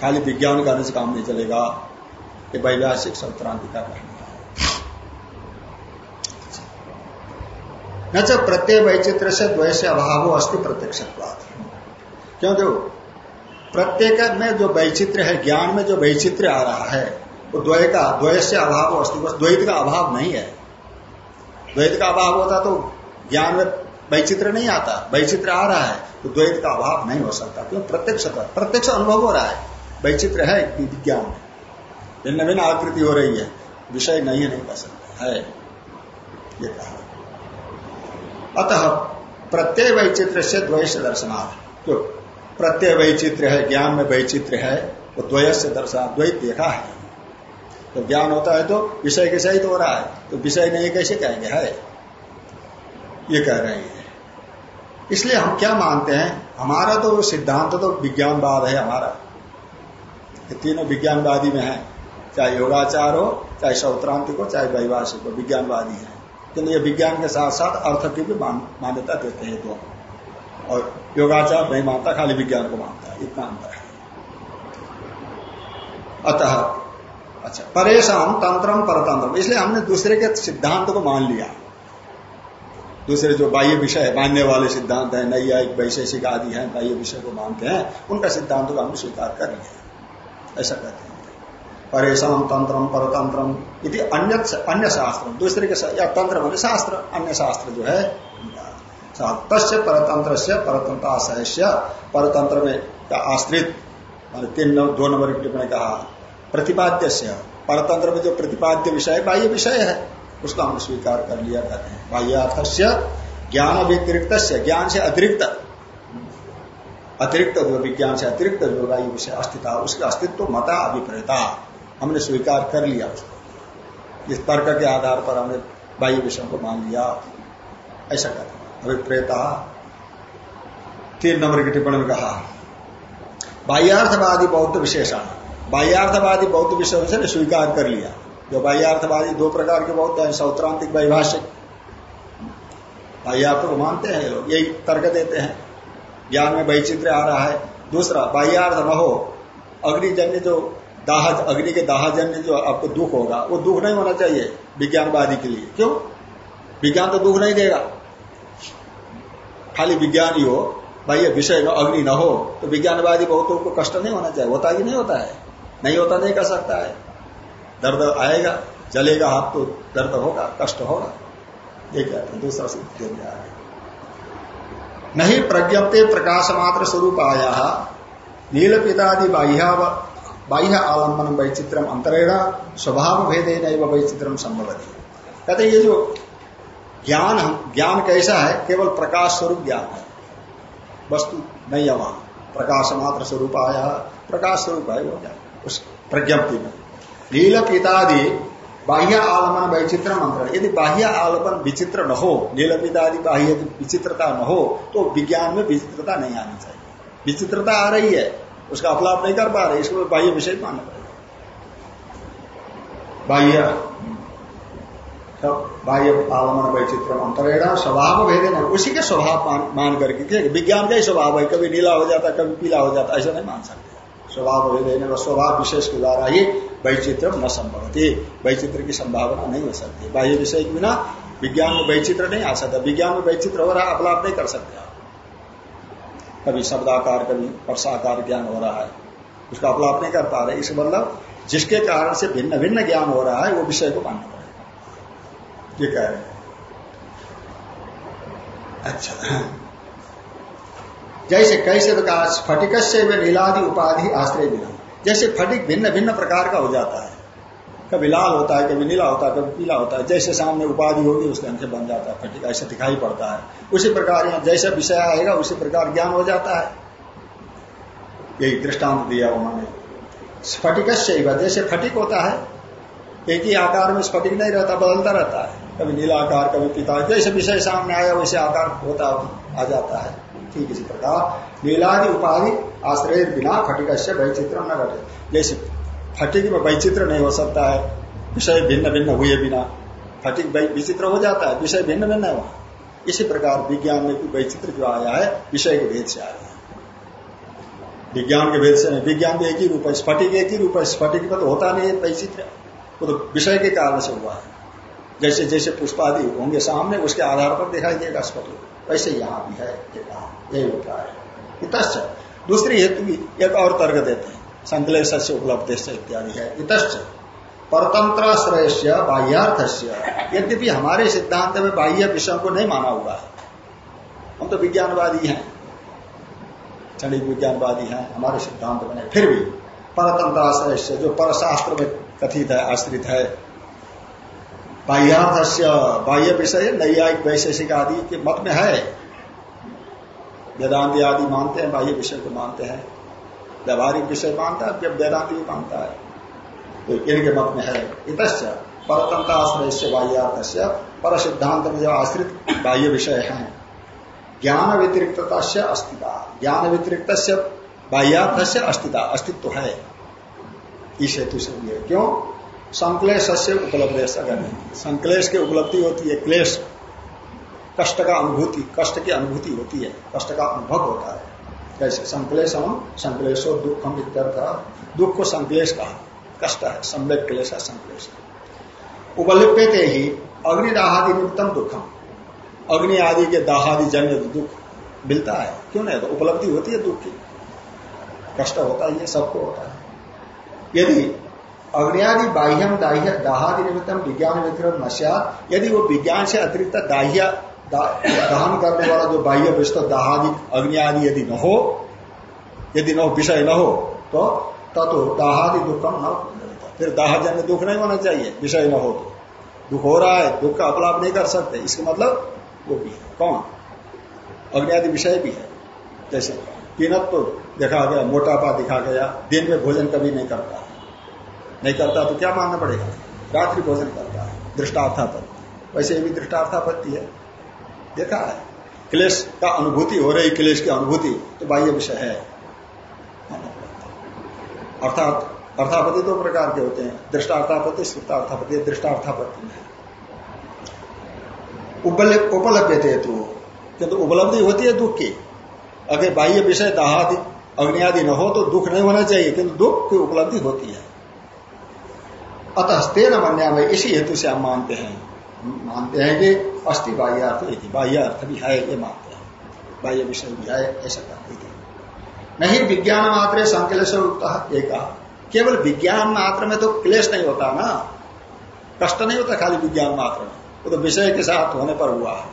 S1: खाली विज्ञान करने से काम नहीं चलेगा ये वैवासिक संक्रांति का कहना न प्रत्यय वैचित्र से द्वय से अभाव अस्थि प्रत्यक्ष क्यों दो प्रत्येक में जो वैचित्र है, ज्ञान में जो वैचित्र आ रहा है, वो द्वय का द्वय से अभाव अस्थि द्वैत का अभाव नहीं है। द्वैत का अभाव होता तो ज्ञान में वैचित्र नहीं आता, वैचित्र आ रहा है तो द्वैत का अभाव नहीं हो सकता। क्यों? प्रत्यक्ष प्रत्यक्ष अनुभव हो रहा है। वैचित्र है विज्ञान। में भिन्न भिन्न आकृति हो रही है। विषय नहीं है, नहीं कर सकता। है। ये कहा। अतः प्रत्यय वैचित्र से द्वैश दर्शनार्थ। क्यों? प्रत्यय वैचित्र है, ज्ञान में वैचित्र है, वो द्वय से दर्शा द्वैत देखा है। तो ज्ञान होता है तो विषय के सहित हो रहा है। तो विषय नहीं कैसे कहेंगे? है। ये कह रहे हैं। इसलिए हम क्या मानते हैं? हमारा तो सिद्धांत तो विज्ञानवाद है हमारा। ये तीनों विज्ञानवादी में है। चाहे योगाचार हो, चाहे सौत्रांतिक हो, चाहे वैवासिक हो, विज्ञानवादी है। किन्तु ये विज्ञान के साथ साथ अर्थ की भी मान्यता देते हैं तो और योगाचार नहीं मानता, खाली विज्ञान को मानता है। इतना अंतर है। अतः अच्छा परेशान तंत्रम परतंत्र इसलिए हमने दूसरे के सिद्धांत को मान लिया। दूसरे जो बाह्य विषय है मानने वाले सिद्धांत है, नैयायिक, वैशेषिक आदि है, बाह्य विषय को मानते हैं, उनका सिद्धांत को हमने स्वीकार कर लिया ऐसा कहते हैं। परेशान तंत्रम परतंत्रम अन्य अन्य शास्त्र। दूसरे के या तंत्र मान शास्त्र। अन्य शास्त्र जो है तस्य परतंत्र से परतंत्र आशय परतंत्र में का आश्रित तीन दो नंबर टिप्पणी कहा प्रतिपाद्य से परतंत्र में जो प्रतिपाद्य विषय, बाह्य विषय है उसको हम स्वीकार कर लिया कहते हैं। बाह्यार्थ से ज्ञान व्यतिरिक्त ज्ञान से अतिरिक्त। अतिरिक्त जो विज्ञान से अतिरिक्त जो वायु विषय अस्तित्व उसके अस्तित्व मता अभिप्रेता। हमने स्वीकार कर लिया उसको। इस तर्क के आधार पर हमने बाह्य विषयों को मान लिया। ऐसा कहते अभिप्रेता। तीन नंबर की टिप्पणी में कहा, बाह्यार्थवादी बौद्ध विशेषण। बाह्यार्थवादी बौद्ध विषय से स्वीकार कर लिया। जो बाह्यार्थवादी दो प्रकार के बौद्ध हैं, सौत्रांतिक, वैभाषिक। बाह्यार्थ को मानते हैं लोग, यही तर्क देते हैं। ज्ञान में वैचित्र आ रहा है। दूसरा, बाह्यार्थ न हो, अग्निजन्य जो दाह अग्नि के दाहजन्य जो आपको दुख होगा, वो दुख नहीं होना चाहिए विज्ञानवादी के लिए। क्यों? विज्ञान तो दुख नहीं देगा। खाली विज्ञान ही हो बाह्य विषय न अग्नि न हो तो विज्ञानवादी बहुतों को कष्ट नहीं होना चाहिए, होता ही नहीं होता है। नहीं होता नहीं कर सकता है। दर्द आएगा चलेगा हाथ तो दर्द होगा, कष्ट होगा। ये कहते हैं दूसरा सूत्र दे नहीं प्रज्ञप्ते प्रकाश मात्र स्वरूप आया नील पितादि बाह्य बाह्य आलंबन वैचित्रम अंतरेण स्वभाव भेदे नहीं वैचित्रम संभवती कहते ये जो ज्ञान ज्ञान कैसा है? केवल प्रकाश स्वरूप ज्ञान है। वस्तु नहीं है वहाँ। प्रकाश मात्र स्वरूप आया प्रकाश स्वरूप है वो ज्ञान। उस प्रज्ञप्ति में। नील पितादि बाह्य आलमन वैचित्र मंत्र। यदि बाह्य आलमन विचित्र न हो नील पितादि बाह्य विचित्रता न हो तो विज्ञान में विचित्रता नहीं आनी चाहिए। विचित्रता आ रही है उसका अपलाप नहीं कर पा रहे इसको बाह्य विषय मानना पड़ेगा। बाह्य बाह्य आलमन वैचित्र अंतरेणा स्वभाव भेदे नहीं उसी के स्वभाव मान, मान करके विज्ञान का ही स्वभाव है कभी नीला हो जाता कभी पीला हो जाता ऐसा नहीं मान सकते। स्वभाव भेदे स्वभाव विशेष के द्वारा ही वैचित्र न संभवती। वैचित्र की संभावना नहीं हो सकती। बाह्य विषय के बिना विज्ञान में वैचित्र नहीं आ सकता। विज्ञान में वैचित्र हो रहा है, अपलाप नहीं कर सकते आप। कभी शब्दाकार, कभी वर्षाकार ज्ञान हो रहा है। उसका अपलाप नहीं कर पा रहे। इस मतलब जिसके कारण से भिन्न भिन्न ज्ञान हो रहा है, वो विषय को मानना पड़ेगा ये कह रहे हैं। अच्छा। जैसे कैसे तो कहा स्फटिक से नीलादि उपाधि आश्रय बिना जैसे फटिक भिन्न भिन्न प्रकार का हो जाता है। कभी लाल होता है, कभी नीला होता है, कभी पीला होता है। जैसे सामने उपाधि होगी, उसके अंश बन जाता है फटिक ऐसे दिखाई पड़ता है। उसी प्रकार यहाँ जैसा विषय आएगा, उसी प्रकार ज्ञान हो जाता है। यही दृष्टांत दिया उन्होंने स्फटिक जैसे फटिक होता है, एक ही आकार में स्फटिक नहीं रहता, बदलता रहता है। कभी नीला आकार कभी पिता जैसे विषय सामने आया, वैसे आकार होता आ जाता है। ठीक इसी प्रकार नीलादि उपाधि आश्रय बिना फटिक से वैचित्र न घटे। जैसे फटिक में वैचित्र नहीं हो सकता है, विषय भिन्न भिन्न हुए बिना। फटिक विचित्र हो जाता है, विषय भिन्न भिन्न है इसी प्रकार विज्ञान में भी वैचित्र जो आया है, विषय के भेद से आया है। विज्ञान के भेद से नहीं, विज्ञान भी एक ही रूप है, स्फटिक एक ही रूप है, स्फटिक में तो होता नहीं है वैचित्र। वो तो विषय के कारण से हुआ है। जैसे जैसे पुष्पादि होंगे सामने, उसके आधार पर दिखाई देगा स्फटिक। वैसे यहाँ भी है यही होता है। इतश्च। दूसरी हेतु भी एक और तर्क देते हैं। संकलेश से उपलब्ध इत्यादि है। इतश्च। परतंत्र श्रेय बाह्यार्थ यद्यपि हमारे सिद्धांत में बाह्य विषय को नहीं माना हुआ है। हम तो विज्ञानवादी हैं। क्षणिक विज्ञानवादी हैं। हमारे सिद्धांत बने फिर भी परतंत्र आश्रय जो परशास्त्र में कथित है, आश्रित है। बाह्यार्थ बाह्य विषय, नैयायिक, वैशेषिक आदि के मत में है। वेदांति आदि मानते हैं, बाह्य विषय को मानते हैं। व्यवहारिक विषय मानता है, जब वेदांति भी मानता है। तो इनके मत में है, इतश्च परतंत्र आश्रय से बाह्यार्थ पर सिद्धांत में जो आश्रित बाह्य विषय है। ज्ञान व्यतिरिक्तता से अस्तित्व, ज्ञान व्यतिरिक्त से बाह्यार्थ से अस्तित्व अस्तित्व है। इस हेतु से क्यों? संकलेश से उपलब्ध संकलेश की उपलब्धि होती है, क्लेश। कष्ट का अनुभूति, कष्ट की अनुभूति होती है, कष्ट का अनुभव होता है। कैसे संकलेश हम संकलेशो दुखम इत्यर्थ, दुख को संकलेश कहा, कष्ट है, सम्यक क्लेश है, संकलेश उपलिप्यते ही अग्निदाहादि निमित्तम दुखम। अग्नि आदि के दाहादि जन्य दुख मिलता है, क्यों नहीं तो उपलब्धि होती है दुख की। कष्ट होता है ये सबको होता है। यदि अग्नियादि बाह्यम दाह्य, दाहादि निमित्तम विज्ञान विक्रम नश्यात यदि वो विज्ञान से अतिरिक्त दाह्य दहन करने वाला जो बाह्य विश्व दाहादि, अग्नि आदि यदि न हो, यदि न हो, विषय न हो तो ततो दाहादि दुखम न फिर दाहजन्य दुख नहीं होना चाहिए, विषय न हो तो। दुख हो रहा है, दुख का अपलाप नहीं कर सकते, इसका मतलब वो भी है। कौन? अग्नि आदि विषय भी है। जैसे पीनत तो देखा गया, मोटापा दिखा गया, दिन में भोजन कभी नहीं करता। नहीं करता तो क्या मानना पड़ेगा? रात्रि भोजन करता है, दृष्टार्थापत्ति। वैसे भी दृष्टार्थापत्ति है। देखा क्लेश का अनुभूति हो रही, क्लेश की अनुभूति तो बाह्य विषय है। अर्थात, अर्थापति दो प्रकार के होते हैं। दृष्टार्थापति सुप्तार्थापत्ति दृष्टार्थापति। है उपलब्ध थे तो किंतु उपलब्धि होती है दुख की। अगर बाह्य विषय दाहादि अग्नि आदि न हो तो दुख नहीं होना चाहिए, किंतु दुख की उपलब्धि होती है। अतः तेन मन्या में इसी हेतु से हम मानते हैं। मानते हैं कि अस्थि बाह्य अर्थ बाह्य अर्थ भी है, ये मानते हैं। बाह्य विषय भी है, ऐसा कहते नहीं, विज्ञान मात्र संकलेश केवल विज्ञान मात्र में तो क्लेश नहीं होता ना। कष्ट नहीं होता खाली विज्ञान मात्र में। वो तो विषय के साथ होने पर हुआ है।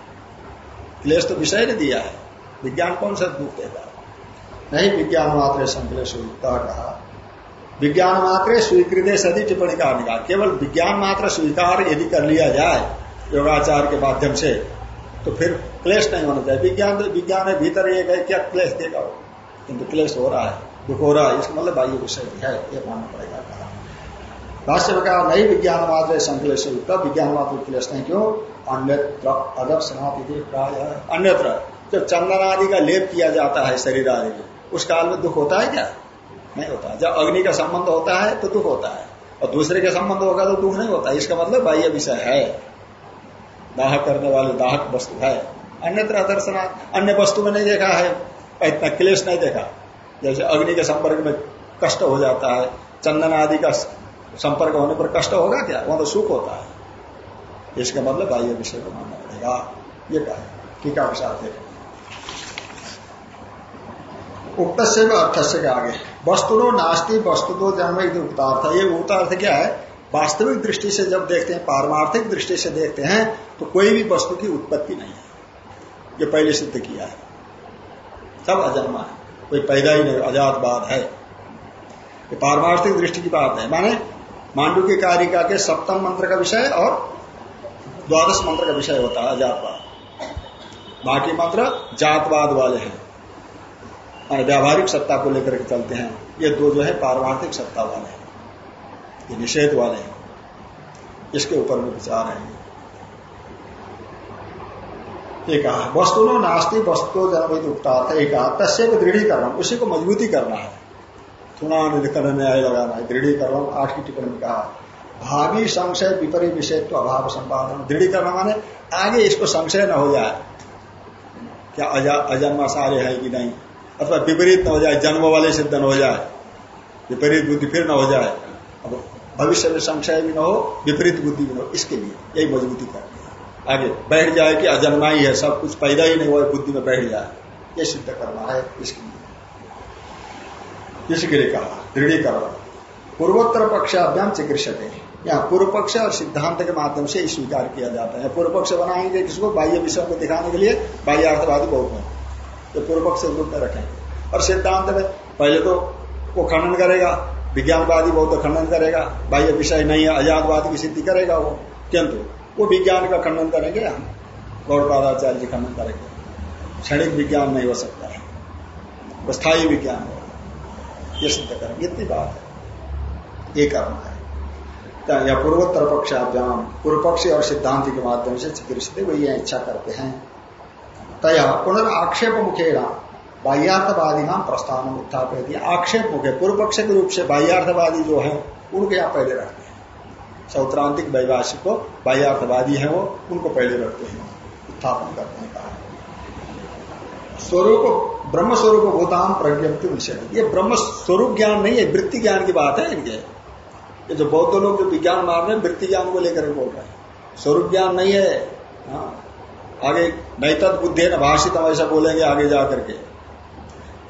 S1: क्लेश तो विषय ने दिया है। विज्ञान कौन सा दुख देगा? नहीं, विज्ञान मात्र संकलेश कहा। विज्ञान मात्र स्वीकृत सदी टिप्पणी का निकाल। केवल विज्ञान मात्र स्वीकार यदि कर लिया जाए योगाचार के माध्यम से तो फिर क्लेश नहीं होना चाहिए। विज्ञान विज्ञान है भीतर ये गए क्या क्लेश देगा किंतु क्लेश हो रहा है, दुख हो रहा है, इसका मतलब बाह्य विषय है, ये मानना पड़ेगा कहा भाष्य में कहा, नहीं विज्ञान मात्र संकलेश विज्ञान मात्र क्लेश नहीं, क्यों? अन्यत्र अदब समाप्ति प्राय। अन्यत्र जब चंदन आदि का लेप किया जाता है शरीर आदि में, उस काल में दुख होता है क्या? नहीं होता। जब अग्नि का संबंध होता है तो दुख होता है। और दूसरे का संबंध होगा तो दुख नहीं होता। इसका मतलब बाह्य विषय है। दाह करने वाले दाहक वस्तु है। अन्यत्र दर्शना, अन्य वस्तु में नहीं देखा है, इतना क्लेश नहीं देखा। जैसे अग्नि के संपर्क में कष्ट हो जाता है, चंदन आदि का संपर्क होने पर कष्ट होगा क्या? वहाँ तो सुख होता है। इसका मतलब बाह्य विषय को मानना पड़ेगा। ये कहा ठीक है साथ उक्त से अर्थ से आगे। वस्तु नो नास्ती वस्तु तो जन्म उक्तार्थ। ये उक्तार्थ क्या है? वास्तविक दृष्टि से जब देखते हैं, पारमार्थिक दृष्टि से देखते हैं तो कोई भी वस्तु की उत्पत्ति नहीं है। ये पहले सिद्ध किया है। सब अजन्मा है। कोई पैदा ही नहीं अजातवाद है। ये पारमार्थिक दृष्टि की बात है। माने मांडू की कारिका के सप्तम मंत्र का विषय और द्वादश मंत्र का विषय होता है अजातवाद बाकी मंत्र जातवाद वाले हैं। व्यावहारिक सत्ता को लेकर के चलते हैं। ये दो जो है पारमार्थिक सत्ता वाले हैं। ये निषेध वाले हैं। इसके ऊपर में विचार है। एक वस्तु नो नास्ती वस्तु जनवित उपतार्थ एक तस्य को दृढ़ीकरण उसी को मजबूती करना है। थुना निधिकरण न्याय लगाना है दृढ़ीकरण आठ की टिप्पणी में कहा। भावी संशय, विपरीत विषय तो अभाव संपादन। दृढ़ीकरण माने आगे इसको संशय न हो जाए। क्या अजन्मा सारे है कि नहीं? अथवा विपरीत न हो जाए, जन्म वाले सिद्ध न हो जाए। विपरीत बुद्धि फिर न हो जाए। अब भविष्य में संशय भी न हो, विपरीत बुद्धि भी न हो, इसके लिए यही मजबूती करनी आगे, बैठ जाए कि अजन्मा ही है सब कुछ पैदा ही नहीं हुआ, बुद्धि में बैठ जाए। ये सिद्ध करना है, इसके लिए। इसके लिए कहा, दृढ़ीकरण। पूर्वोत्तर पक्ष अभ्याम चिकित्सक है। यहाँ पूर्व पक्ष और सिद्धांत के माध्यम से स्वीकार किया जाता है। पूर्व पक्ष बनाएँगे किसको? बाह्य विषय को दिखाने के लिए बाह्य अर्थवादी बहुत है। तो पूर्व पक्ष रूप में रखेंगे। और सिद्धांत में पहले तो वो खंडन करेगा, विज्ञानवादी बहुत खंडन करेगा, बाह्य विषय नहीं है आजादवादी की सिद्धि करेगा वो। किंतु वो विज्ञान का खंडन करेंगे, हम गौरपादाचार्य जी खंडन करेंगे। क्षणिक विज्ञान नहीं हो सकता है। स्थायी विज्ञान होगा ये सिद्ध करेंगे इतनी बात है। ये करना है। या पूर्वोत्तर पक्ष अभ्याम पूर्व पक्षी और सिद्धांत के माध्यम से चिकित्सित वही इच्छा करते हैं। तया पुनर्आक्षेप मुखेरा बाह्यार्थवादी नाम प्रस्थान उत्थापित आक्षेप मुखे पूर्व पक्ष के रूप से बाह्यार्थवादी जो है, उनको यहाँ पहले रखते हैं। सौत्रांतिक वैवासिक को बाह्यार्थवादी है वो, उनको पहले रखते हैं, उत्थापन करते हैं, कहा स्वरूप ब्रह्म स्वरूप भूतान प्रज्ञप्ति विषय। ये ब्रह्म स्वरूप ज्ञान नहीं है, वृत्ति ज्ञान की बात है इनके। ये जो बौद्ध लोग, जो विज्ञान मार रहे हैं, वृत्ति ज्ञान को लेकर बोल रहे हैं। स्वरूप ज्ञान नहीं है हाँ। आगे नहीं तद बुद्धि न भाषित हम ऐसा बोलेंगे, आगे जा करके।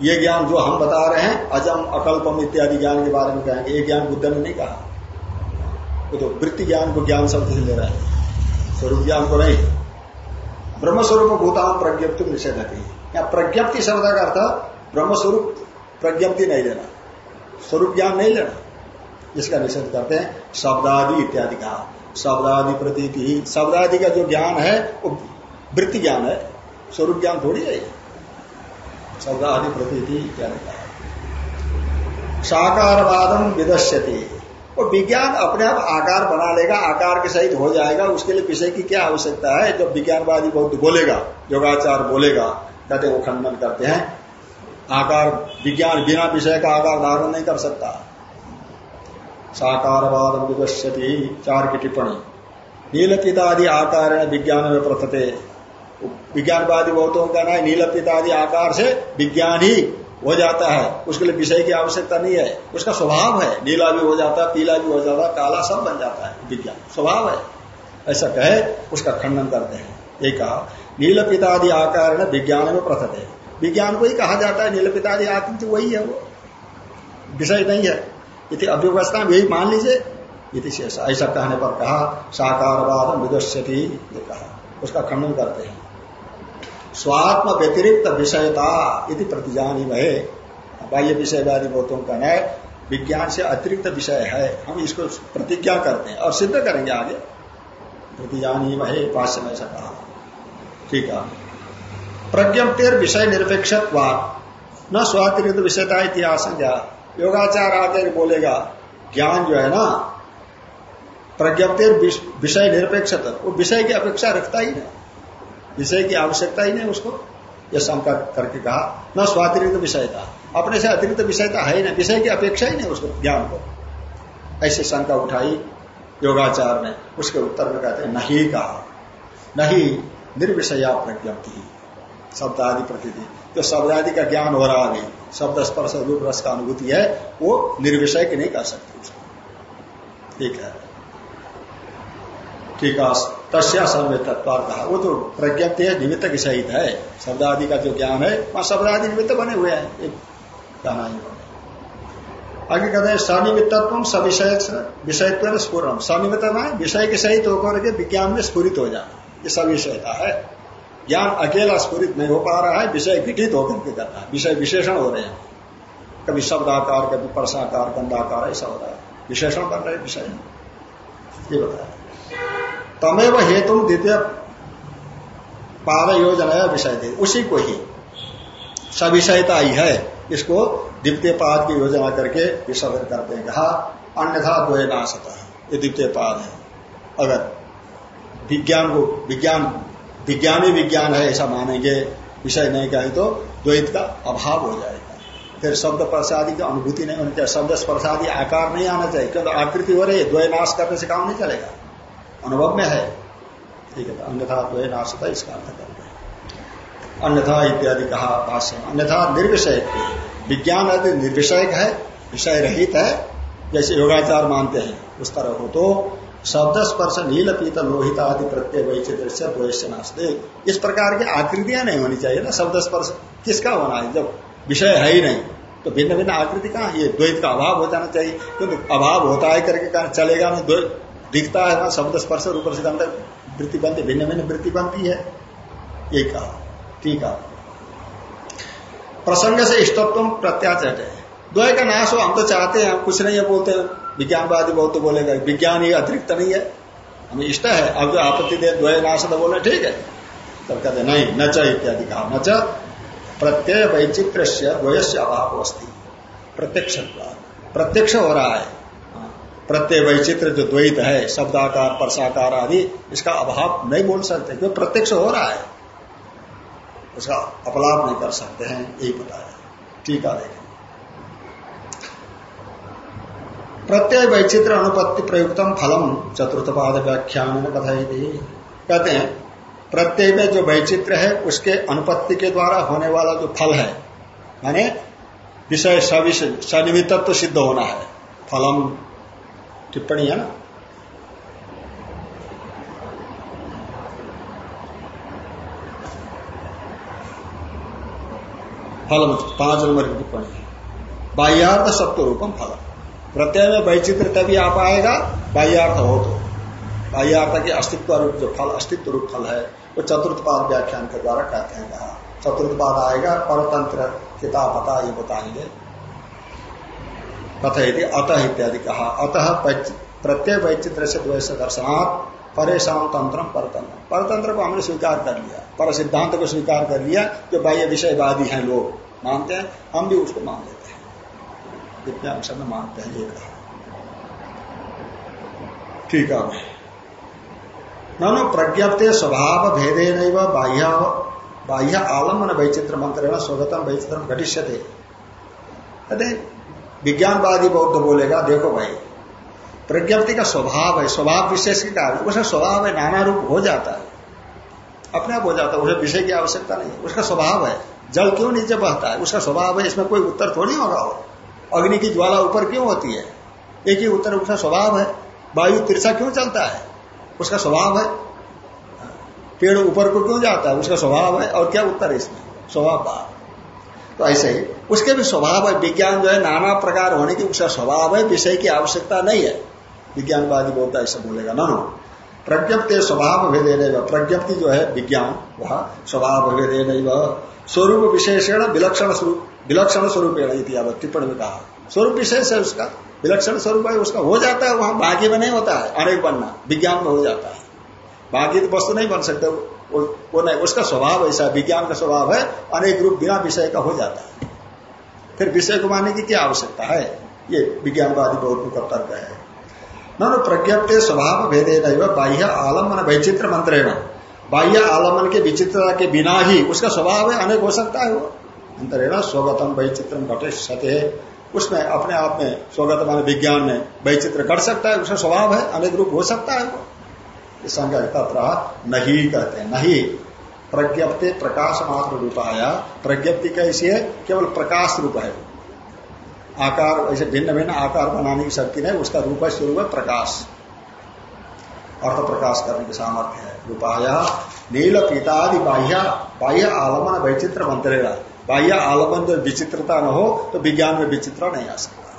S1: ये ज्ञान जो हम बता रहे हैं, अजम, अकल्पम इत्यादि ज्ञान के बारे में कहेंगे, ये ज्ञान बुद्ध ने नहीं कहा। वो तो वृत्ति ज्ञान को ज्ञान शब्द से ले रहे हैं। स्वरूप ज्ञान को नहीं। ब्रह्मस्वरूप भूतान प्रज्ञप्ति निषेध है। या प्रज्ञप्ति शब्द का अर्थ ब्रह्म स्वरूप प्रज्ञप्ति नहीं लेना। स्वरूप ज्ञान नहीं लेना। इसका निषेध करते हैं, शब्दादि इत्यादि कहा शब्दादि प्रतीति शब्दादि का जो ज्ञान है, वो वृत्ति ज्ञान है। स्वरूप ज्ञान थोड़ी है। शब्द आदि प्रती इत्यादि साकारवादम विदस्यति वो विज्ञान अपने आप आकार बना लेगा, आकार के सहित हो जाएगा, उसके लिए विषय की क्या आवश्यकता है? जब विज्ञानवादी बहुत बोलेगा, योगाचार बोलेगा, कहते वो खंडन करते हैं, आकार, विज्ञान बिना विषय का आकार धारण नहीं कर सकता। साकारवाद चार की टिप्पणी। नील पितादि आकार विज्ञान में प्रथते। विज्ञानवादी बहुतों का कहना है आकार से विज्ञान ही हो जाता है। उसके लिए विषय की आवश्यकता नहीं है। उसका स्वभाव है। नीला भी हो जाता है पीला भी हो जाता है काला सब बन जाता है विज्ञान। स्वभाव है। ऐसा कहे, उसका खंडन करते हैं। ये कहा, नील पितादि आकार विज्ञान में प्रथत। है विज्ञान को ही कहा जाता है, नील पितादि आकृति तो वही है वो। विषय नहीं है। इति अव्यवस्था यही मान लीजिए। इति ऐसा कहने पर कहा, साकारवाद विदुष्यति। ये कहा, उसका खंडन करते हैं। स्वात्म व्यतिरिक्त विषयता इति प्रतिजानी वहे बाह्य विषयवादी बहुतों का है विज्ञान से अतिरिक्त विषय है। हम इसको प्रतिज्ञा करते हैं और सिद्ध करेंगे आगे। प्रतिजानी वहे भाष्य में ऐसा कहा। ठीक है। प्रज्ञप्तिर विषय निरपेक्ष न स्वातिरिक्त विषयता इतिहास योगाचार आगे बोलेगा, ज्ञान जो है ना प्रज्ञप्तिर विषय निरपेक्ष वो विषय की अपेक्षा रखता ही नहीं। विषय की आवश्यकता ही नहीं उसको। यह शंका करके कहा, न स्वातिरिक्त विषय था। अपने से अतिरिक्त विषयता है ही नहीं, विषय की अपेक्षा ही नहीं उसको, ज्ञान को। ऐसी शंका उठाई योगाचार ने, उसके उत्तर में कहते नहीं कहा। नहीं, निर्विषया प्रज्ञप्ति शब्द आदि प्रकृति जो शब्द आदि का ज्ञान हो रहा नहीं शब्द स्पर्श रूप रस का अनुभूति है, वो निर्विषय की नहीं कर सकती ठीक है। ठीक है तस्या समय तत्वार वो तो प्रज्ञप्ति है, निमित्त के सहित है। शब्द आदि का जो ज्ञान है, वहाँ शब्द आदि निमित्त बने हुए हैं, एक कहना ही। आगे कहते हैं, सनिमित्तत्व सविषय विषयत्व स्फुरम सनिमित्त विषय के सहित होकर के विज्ञान में स्फुरित हो जाए ये सविषयता है। ज्ञान अकेला स्फुरित नहीं हो पा रहा है, विषय घटित होकर के कर रहा है। विषय विशेषण हो रहे हैं। कभी शब्दाकार, कभी परसाकार गंधाकार, ऐसा हो रहा है। विशेषण बन रहे विषय। ये बताया तमेव हेतु द्वितीय पाद योजना विषय दे उसी को ही सविषयता ही है, इसको द्वितीय पाद की योजना करके विसर्जन करते हैं। कहा, अन्यथा द्वय नाशता ये द्वितीय पाद है। अगर विज्ञान को विज्ञान, विज्ञानी विज्ञान है, ऐसा मानेंगे, विषय नहीं कहे तो द्वैत का अभाव हो जाएगा। फिर शब्द प्रसादी की अनुभूति नहीं होनी चाहिए। शब्द स्पर्शादी आकार नहीं आना चाहिए, क्योंकि आकृति हो रही है द्वय नाश करने से काम नहीं चलेगा। अनुभव में है। ठीक है अन्यथा द्वय नाश होता इसका अर्थ कर अन्यथा इत्यादि कहा भाष्य अन्यथा निर्विषय विज्ञान यदि निर्विषय है, विषय रहित है, जैसे योगाचार मानते हैं। उस तरह हो तो शब्द स्पर्श, नील पीत, लोहित आदि प्रत्यय वैचित्र से द्वैश्य नाशते इस प्रकार की आकृतियाँ नहीं होनी चाहिए ना, शब्द स्पर्श किसका होना है? जब विषय है ही नहीं तो भिन्न भिन्न आकृति कहा? ये द्वैत का अभाव हो जाना चाहिए, क्योंकि अभाव होता है करके कहा? चलेगा नहीं दिखता है शब्द स्पर्श रूप से अंदर वृत्ति बनती भिन्न भिन्न वृत्ति बनती है। ये कहा ठीक है प्रसंग से इष्टत्व प्रत्याचट है द्वय का नाश हो, हम तो चाहते हैं कुछ नहीं है बोलते विज्ञानवादी बहुत तो बोलेगा, विज्ञान ये अतिरिक्त नहीं है। हमें इष्ट है, अब जो आपत्ति दे, द्वय नाश तो बोले ठीक है। तब कहते नहीं, न च इत्यादि कहा, न च प्रत्यय वैचित्र से अभाव अस्थि प्रत्यक्ष प्रत्यक्ष हो रहा है। प्रत्यय वैचित्र जो द्वैत है, शब्दाकार, परसाकार आदि, इसका अभाव नहीं बोल सकते क्यों प्रत्यक्ष हो रहा है। उसका अपलाप नहीं कर सकते हैं, यही बताया ठीक है देखें प्रत्यय वैचित्र अनुपत्ति प्रयुक्तम फलम चतुर्थ पाद व्याख्यान कथाई कहते हैं, प्रत्यय में जो वैचित्र है, उसके अनुपत्ति के द्वारा होने वाला जो फल है माने विषय सनिमित्व तो सिद्ध होना है, फलम। टिप्पणी है ना फल पाँच नंबर की टिप्पणी। बाह्यार्थ सत्व रूपम फल प्रत्यय में वैचित्र तभी आ पाएगा बाह्यार्थ हो तो। बाह्यार्थ के अस्तित्व रूप जो फल अस्तित्व रूप फल है, वो चतुर्थ पाद व्याख्यान के द्वारा कहते हैं। कहा चतुर्थ पाद आएगा, परतंत्र, किताब पता ये बताएँगे। कथयति अतः इत्यादि कहा। अतः प्रत्यय वैचित्र से द्वैश दर्शनात् परेशान तंत्र परतंत्र परतंत्र को हमने स्वीकार कर लिया। पर सिद्धांत को स्वीकार कर लिया जो बाह्य विषयवादी हैं लोग। मानते हैं? हम भी उसको मान लेते हैं। दिव्यांश में मानते हैं, ये कहा। ठीक है नो प्रज्ञप्ते स्वभाव भेदे नहीं बाह्य बाह्य आलंबन वैचित्र मंत्र स्वगतम वैचित्र घटिष्यते। कहते विज्ञानवादी बौद्ध बोलेगा, देखो भाई, प्रज्ञप्ति का स्वभाव है, स्वभाव विशेष के कारण उसका स्वभाव है, नाना रूप हो जाता है, अपने आप हो जाता है, उसे विषय की आवश्यकता नहीं उसका स्वभाव है, जल क्यों नीचे बहता है, उसका स्वभाव है, इसमें कोई उत्तर थोड़ी होगा हो, अग्नि की ज्वाला ऊपर क्यों होती है, एक ही उत्तर, उसका स्वभाव है, वायु तिरछा क्यों चलता है, उसका स्वभाव है, पेड़ ऊपर को क्यों जाता है, उसका स्वभाव है, और क्या उत्तर है इसमें स्वभाव भाव तो ऐसे ही। उसके भी स्वभाव है, विज्ञान जो है, नाना प्रकार होने की उसका स्वभाव है, विषय की आवश्यकता नहीं है। विज्ञानवादी बोलता ऐसा बोलेगा, ना प्रज्ञप्ति स्वभाव भेदे नहीं प्रज्ञप्ति जो है, विज्ञान, वह स्वभाव भेदे नहीं वह स्वरूप विशेषण विलक्षण स्वरूप विलक्षण स्वरूप टिप्पणी में कहा। स्वरूप विशेष है उसका, विलक्षण स्वरूप है, उसका हो जाता है, वहाँ बाकी में नहीं होता है, अनेक बनना, विज्ञान में हो जाता है। बाकी तो वस्तु नहीं बन सकते वो, नहीं उसका स्वभाव ऐसा विज्ञान का स्वभाव है अनेक रूप बिना विषय का हो जाता है। फिर विषय को मानने की क्या आवश्यकता है? ये विज्ञानवादी बहुत का तर्क है। न प्रज्ञप्ते स्वभाव भेदे नहीं बाह्य आलंबन वैचित्र मंत्रेण। बाह्य आलंबन के विचित्रता के बिना ही उसका स्वभाव है अनेक हो सकता है वो। अंतरेण स्वगतम वैचित्रम घटे सत्य उसमें अपने आप में स्वगत मान विज्ञान में वैचित्र घट सकता है उसका स्वभाव है अनेक रूप हो सकता है वो। नहीं कहते, नहीं। प्रज्ञप्ति प्रकाश मात्र रूप आया। प्रज्ञप्ति कैसी है? केवल प्रकाश रूप है। आकार, ऐसे भिन्न भिन्न आकार बनाने की शक्ति नहीं, उसका रूप है, स्वरूप है प्रकाश। अर्थ प्रकाश करने की सामर्थ्य है। रूपाया नील पीतादि बाह्य बाह्य आलमन वैचित्र मंत्रेगा बाह्य आलमन जो विचित्रता न हो तो विज्ञान में विचित्र नहीं आ सकता।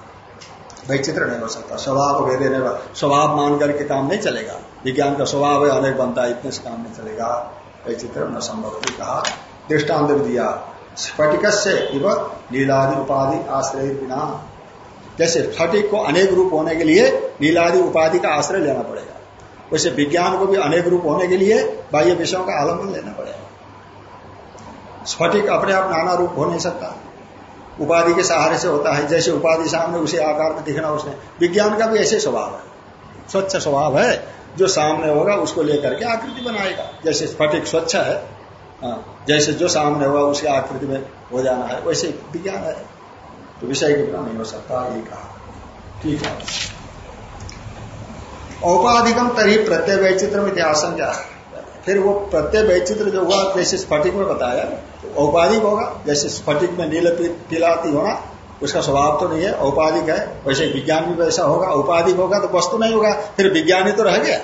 S1: वैचित्र नहीं हो सकता। स्वभाव भेदे नहीं स्वभाव मान करके काम नहीं चलेगा। विज्ञान का स्वभाव है, अनेक बनता है, इतने से काम नहीं चलेगा। वैचित्र न संभव कहा। दृष्टांत दिया। स्फटिक से लीलादि उपाधि आश्रय बिना जैसे स्फटिक को अनेक रूप होने के लिए लीलादि उपाधि का आश्रय लेना पड़ेगा। वैसे विज्ञान को भी अनेक रूप होने के लिए बाह्य विषयों का आलंबन लेना पड़ेगा। स्फटिक अपने आप नाना रूप हो नहीं सकता। उपाधि के सहारे से होता है जैसे उपाधि सामने उसी आकार में दिखना उसने। विज्ञान का भी ऐसे स्वभाव है। स्वच्छ स्वभाव है जो सामने होगा उसको लेकर के आकृति बनाएगा। जैसे स्फटिक स्वच्छ है हाँ, जैसे जो सामने होगा उसकी आकृति में हो जाना है वैसे विज्ञान है। तो विषय के बिना नहीं हो सकता ये कहा। ठीक है। औपाधिकम तरी प्रत्यय वैचित्र में क्या आशंका फिर वो प्रत्यय वैचित्र जो हुआ जैसे स्फटिक में बताया तो औपाधिक होगा। जैसे स्फटिक में नील पिलाती होना उसका स्वभाव तो नहीं है औपाधिक है। वैसे विज्ञान भी वैसा होगा औपाधिक होगा तो वस्तु नहीं होगा फिर विज्ञान ही तो रह गया।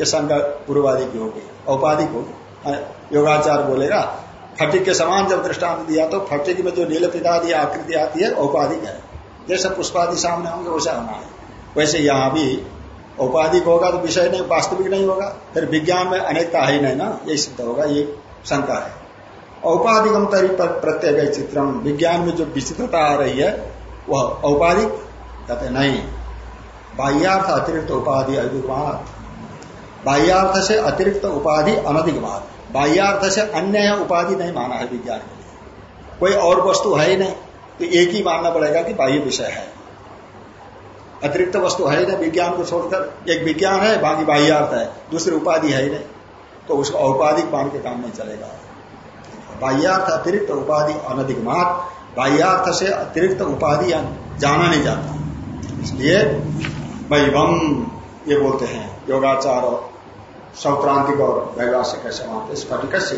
S1: ये शंका पूर्वाधिक होगी औपाधिक होगी। हाँ, योगाचार बोलेगा फटिक के समान जब दृष्टांत दिया तो फटिक में जो नील पिता आकृति आती है औपाधिक है। जैसे पुष्पादि सामने होंगे वैसा होना है। वैसे यहाँ भी औपाधिक होगा तो विषय नहीं, वास्तविक नहीं होगा, फिर विज्ञान में अनेकता है ही नहीं ना ये सिद्ध होगा, ये शंका है। औपाधिकम तरी प्रत्यय चित्रम, विज्ञान में जो विचित्रता आ रही है, वह औपाधिक, कहते नहीं। बाह्यार्थ अतिरिक्त उपाधि अधिकमात बाह्यार्थ से अतिरिक्त उपाधि अनधिकमात बाह्यार्थ से अन्य उपाधि नहीं माना है विज्ञान कोई और वस्तु है ही नहीं तो एक ही मानना पड़ेगा कि बाह्य विषय है। अतिरिक्त वस्तु है नहीं विज्ञान को छोड़कर एक विज्ञान है, बाकी बाह्यार्थ है, दूसरी उपाधि है ही नहीं तो उसको औपाधिक मान के काम नहीं चलेगा। बाह्यार्थ अतिरिक्त उपाधि अनधिकमात बाह्यार्थ से अतिरिक्त उपाधि जाना नहीं जाता। इसलिए वैभम ये बोलते हैं, योगाचार और सौत्रांतिक और वैवासिक कैसे मानते स्फटिक से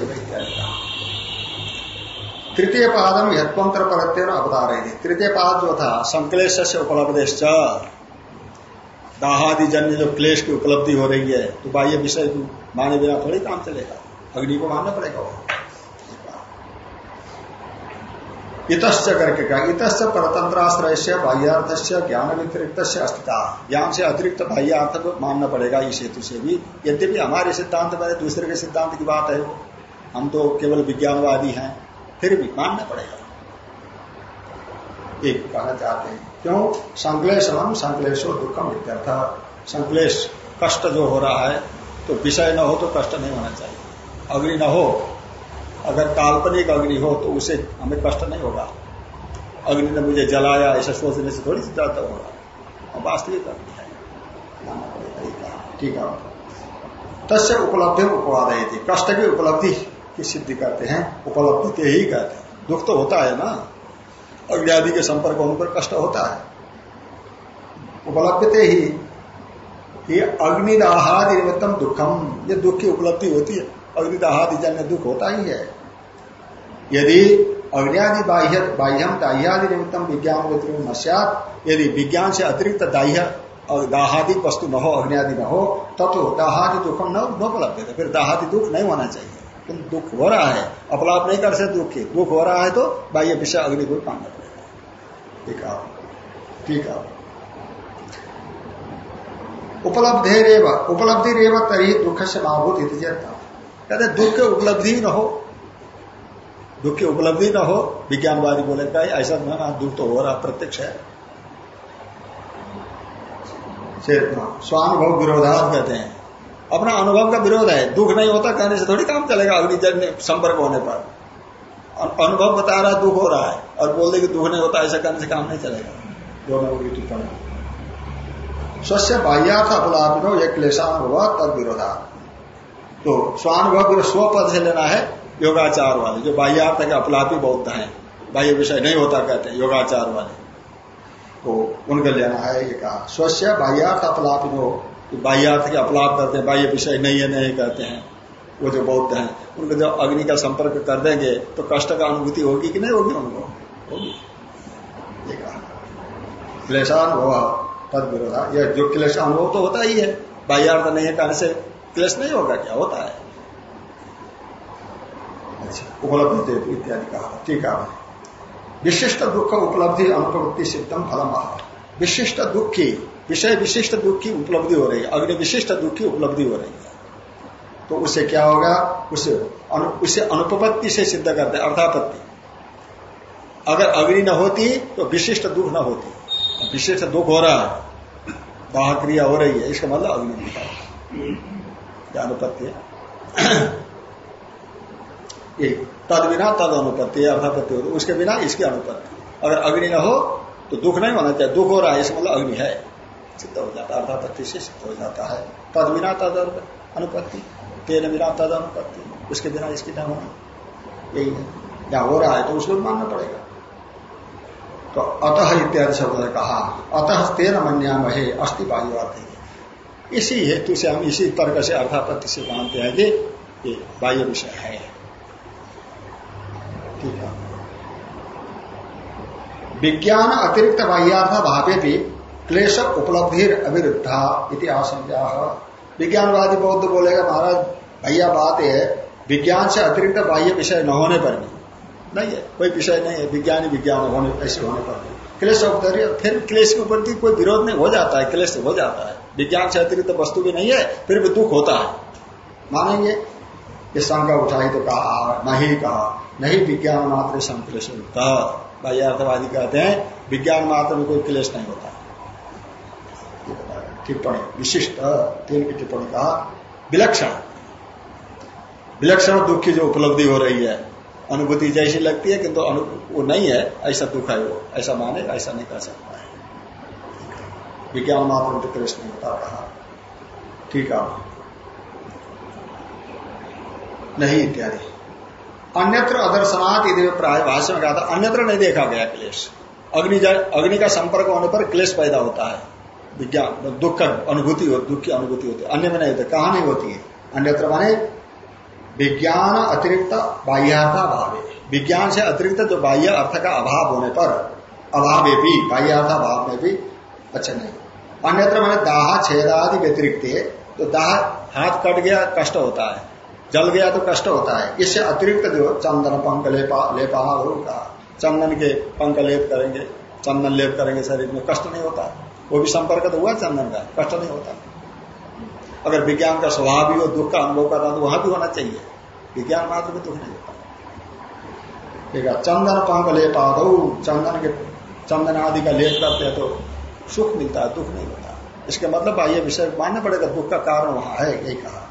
S1: तृतीय पादम यत्वंतर परत्य बता रहे थे तृतीय पाद जो था संकलेश से उपलब्ध दाहादि जन्य जो क्लेश की उपलब्धि हो रही है तो बाह्य विषय माने बिना थोड़ी काम चलेगा। अग्नि को मानना पड़ेगा वो। इतश्च करके कहा, इतश्च परतंत्राश्रय से बाह्यार्थ से ज्ञान व्यतिरिक्त से अस्थिता ज्ञान से अतिरिक्त बाह्यार्थ को मानना पड़ेगा इस हेतु से भी। यद्यपि हमारे सिद्धांत में दूसरे के सिद्धांत की बात है, हम तो केवल विज्ञानवादी हैं। फिर भी मानना पड़ेगा। एक कहना चाहते हैं, क्यों? संकलेश हम संकलेशो दुखम इत्यर्थ। संकलेश कष्ट जो हो रहा है तो विषय न हो तो कष्ट नहीं होना चाहिए। अग्नि न हो, अगर काल्पनिक अग्नि हो तो उसे हमें कष्ट नहीं होगा। अग्नि ने मुझे जलाया, ऐसा सोचने से थोड़ी जाता होगा। वास्तविक अग्नि है। ठीक है। तस्य उपलब्धि उपवाद थी कष्ट की उपलब्धि। की सिद्धि करते हैं, उपलब्धि ही कहते हैं। दुख तो होता है ना। आदि के संपर्क होने पर कष्ट होता है। उपलब्धते ही, ये अग्निदाहादि निमित्तम दुखम, ये दुख की उपलब्धि होती है। अग्निदाहादि जन्य दुख होता ही है। यदि अग्नि बाह्य, बाह्यम दाह्यादि निमित्तम विज्ञान व्यतिरिक्त यदि विज्ञान से अतिरिक्त दाह्य दाहादि वस्तु न हो अग्नि न हो तब तो दाहादि दुखम न उपलब्ध है। फिर दाहादि दुख नहीं होना चाहिए। किंतु दुख हो रहा है, अपलाप नहीं कर सकते दुख के। दुख हो रहा है तो बाह्य विषय अग्नि को मानना पड़ेगा ठीक है? ठीक है? उपलब्धि रेव उपलब्धि रेव तरी दुख से महाभूत कहते दुख की उपलब्धि न हो। दुख की उपलब्धि न हो, विज्ञानवादी बोले, भाई, ऐसा ना दुख तो हो रहा, प्रत्यक्ष है, स्वानुभव विरोधात कहते हैं। अपना अनुभव का विरोध है, दुख नहीं होता, कहने से थोड़ी काम चलेगा अग्निजन्य संपर्क होने पर। अनुभव बता रहा दुख हो रहा है, और बोल दे कि दुख नहीं होता, ऐसा करने से काम नहीं चलेगा। दोनों की टिप्पणी। स्वस्य बाह्यार्थ अपलापिनो एक क्लेशानुभव तद विरोधा तो स्वानुभव स्व पद से लेना है, योगाचार वाले। जो बाह्यार्थ के अपलापी बौद्ध हैं, बाह्य विषय नहीं होता कहते हैं योगाचार वाले। तो उनका लेना है ये कहा। स्वस्य बाह्यार्थ अपलापिनो बाह्यार्थ के अपलाप करते हैं बाह्य विषय नहीं है, नहीं कहते हैं। वो जो बौद्ध हैं, उनको जब अग्नि का संपर्क कर देंगे तो कष्ट का अनुभूति होगी कि नहीं होगी उनको? होगी। क्लेशानुभव तद विरोधा यह जो क्लेश अनुभव तो होता ही है। बाह्यार्थ नहीं है कहने से क्लेश नहीं होगा, क्या होता है? अच्छा उपलब्धि इत्यादि कहा। ठीक है। विशिष्ट दुख उपलब्धि अनुप्रवृत्ति सिद्धम फलम विशिष्ट दुख की विषय विशिष्ट दुख की उपलब्धि हो रही है अग्नि विशिष्ट दुख की उपलब्धि हो रही है। तो उससे क्या होगा? उससे अनु, उससे अनुपपत्ति से सिद्ध करते अर्थापत्ति। अगर अग्नि न होती तो विशिष्ट दुख न होती। विशिष्ट दुख हो रहा है बाह क्रिया हो रही है इसका मतलब अग्नि निकाल अनुपत्ति [CLEARS THROAT] तद बिना तद अनुपत्ति अर्थापत्ति हो। उसके बिना इसकी अनुपत्ति। अगर अग्नि न हो तो दुख नहीं होना चाहिए दुख हो रहा है इसका मतलब अग्नि है। सिद्ध हो जाता है अर्थापत्ति से सिद्ध हो जाता है। तद बिना तद अनुपत्ति। तेन बिना तद अनुपत्ति। उसके बिना इसकी न होना यही है। या हो रहा है तो उसको मानना पड़ेगा। तो अतः इत्यादि शब्द ने कहा, अतः तेन मन्याम है अस्थि वायु इसी हेतु से हम इसी तर्क से अर्थापत्ति से मानते हैं कि ये बाह्य विषय है। ठीक है। विज्ञान अतिरिक्त बाह्यार्थ भावे भी क्लेश उपलब्धि अविरुद्धा इति आशंका। विज्ञानवादी बौद्ध बोलेगा, महाराज, भैया, बात है, विज्ञान से अतिरिक्त बाह्य विषय न होने पर भी। नहीं है, कोई विषय नहीं है, विज्ञानी विज्ञान होने, ऐसे होने पर भी। क्लेश फिर क्लेश के ऊपर कोई विरोध नहीं, हो जाता है, क्लेश हो जाता है। विज्ञान से अतिरिक्त वस्तु भी नहीं है, फिर भी दुख होता है। मानेंगे? ये शंका उठाई तो कहा नहीं कहा नहीं विज्ञान मात्र संक्लेश बाह्यार्थवादी कहते हैं, विज्ञान मात्र में कोई क्लेश नहीं होता। टिप्पणी, विशिष्ट तीन की टिप्पणी कहा विलक्षण। विलक्षण दुख की जो उपलब्धि हो रही है, अनुभूति जैसी लगती है किंतु तो वो नहीं है, ऐसा दुख है वो, ऐसा माने, ऐसा नहीं कर सकता है। विज्ञान मात्र नहीं होता कहा ठीक है। नहीं इत्यादि। अन्यत्र अदर्शनाथ यदि प्राय भाष्य में कहा था, अन्यत्र नहीं देखा गया क्लेश। अग्नि अग्नि का संपर्क होने पर क्लेश पैदा होता है। विज्ञान दुख का अनुभूति हो, दुख की अनुभूति होती है। अन्य में नहीं होती, कहा नहीं होती है। अन्यत्र माने विज्ञान अतिरिक्त बाह्यार्थ अभाव। विज्ञान से अतिरिक्त जो बाह्य अर्थ का अभाव होने पर, अभाव भी, बाह्यार्था भाव में भी अच्छा नहीं। अन्यत्र माने दाह छेदादि व्यतिरिक्त तो दाह हाथ कट गया, कष्ट होता है। जल गया तो कष्ट होता है। इससे अतिरिक्त जो चंदन, पंख, लेपा लेपा होगा। चंदन के पंख लेप करेंगे, चंदन लेप करेंगे, शरीर में कष्ट नहीं होता। वो भी संपर्क तो हुआ चंदन का, कष्ट नहीं होता। अगर विज्ञान का स्वभाव भी हो, दुख का अनुभव करना तो वहाँ भी होना चाहिए। विज्ञान मात्र में दुख नहीं होता। ठीक है, चंदन पंख लेपा दो चंदन के चंदन आदि का लेप करते हैं तो सुख मिलता है, दुख नहीं होता। इसके मतलब बाह्य विषय मानना पड़ेगा, दुख का कारण वहाँ है, यही कहा।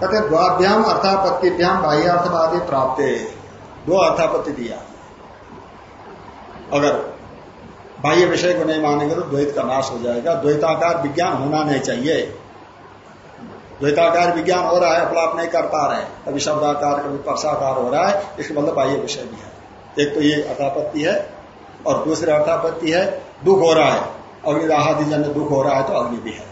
S1: कहते द्वाभ्याम अर्थापत्तिभ्याम बाह्यार्थवादी प्राप्त। दो अर्थापत्ति दिया। अगर बाह्य विषय को नहीं मानेंगे तो द्वैत का नाश हो जाएगा। द्वैताकार विज्ञान होना नहीं चाहिए। द्वैताकार विज्ञान हो रहा है, अपलाप नहीं कर पा रहे। कभी शब्दाकार कभी परसाकार हो रहा है, इसके मतलब बाह्य विषय भी है। एक तो ये अर्थापत्ति है, और दूसरी अर्थापत्ति है, दुख हो रहा है। अग्नि जन दुख हो रहा है तो अग्नि भी है।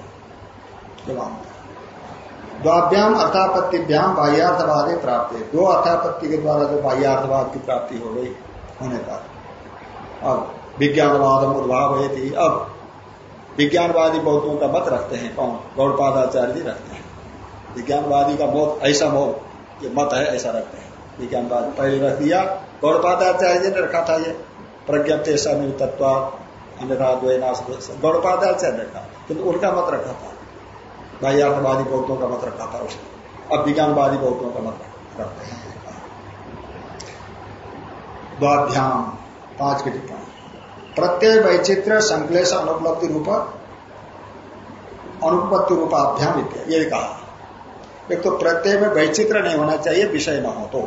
S1: द्वाभ्याम अर्थापत्तिभ्याम बाह्यार्थवाद प्राप्त है। दो अर्थापत्ति के द्वारा जो बाह्यार्थवाद की प्राप्ति हो गई, होने पर। अब विज्ञानवाद उद्भाव थी अब विज्ञानवादी बौद्धों का मत रखते हैं कौन? गौड़पादाचार्य जी रखते हैं। विज्ञानवादी का मत, ऐसा मत, ये मत है, ऐसा रखते हैं। विज्ञानवाद पहले रख दिया, गौड़पादाचार्य जी ने रखा था ये। प्रज्ञप्त तत्व अन्यथा गौड़पादाचार्य रखा। किंतु उनका मत रखा था। बाह्यार्थवादी बौद्धों का मत रखा था उसने। अब विज्ञानवादी बौद्धों का मत रखते हैं। पाँच की टिप्पणी। प्रत्यय वैचित्र संकलेश अनुपलब्धि रूप, अनुपत्ति रूपाभ्याम ये कहा। एक तो प्रत्यय में वैचित्र नहीं होना चाहिए, विषय न हो तो।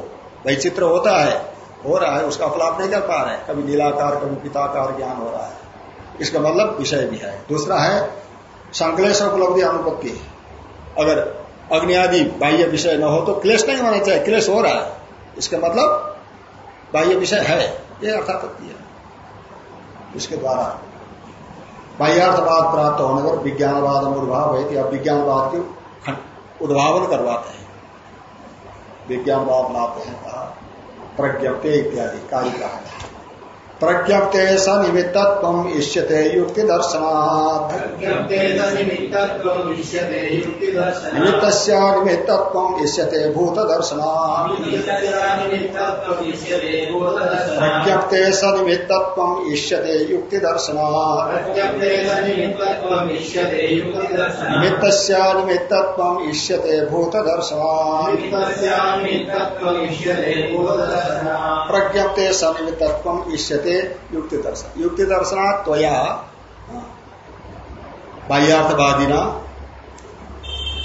S1: वैचित्र होता है, हो रहा है, उसका अपलाप नहीं कर पा रहे कभी नीलाकार, कभी पिताकार ज्ञान हो रहा है। इसका मतलब विषय भी है। दूसरा है, संकलेश उपलब्धि अनुपत्ति। अगर अग्नि आदि बाह्य विषय न हो तो क्लेश नहीं होना चाहिए, क्लेश हो रहा है। इसका मतलब बाह्य विषय है, ये अर्थापत्ति है इसके द्वारा। बाह्यार्थवाद प्राप्त होने पर विज्ञानवाद अनुभाव है अब विज्ञानवाद की उद्भावन करवाते हैं। विज्ञानवाद लाते हैं, कहा, प्रज्ञप्ते इत्यादि कार्य का है प्रज्ञप्ते स निमित्तत्व इष्यते युक्ति दर्शनात् निमित्त निमित्तत्व इष्यते भूत दर्शनात् प्रज्ञप्ते प्रज्ञप्ते सनिमित्तत्व इष्यते युक्ति दर्शन निमित्त निमित्तत्व इष्यते भूत दर्शन प्रज्ञप्ते सनिमित्तत्व इष्यते युक्ति दर्शन युक्ति दर्शना त्वया बाह्यार्थवादिना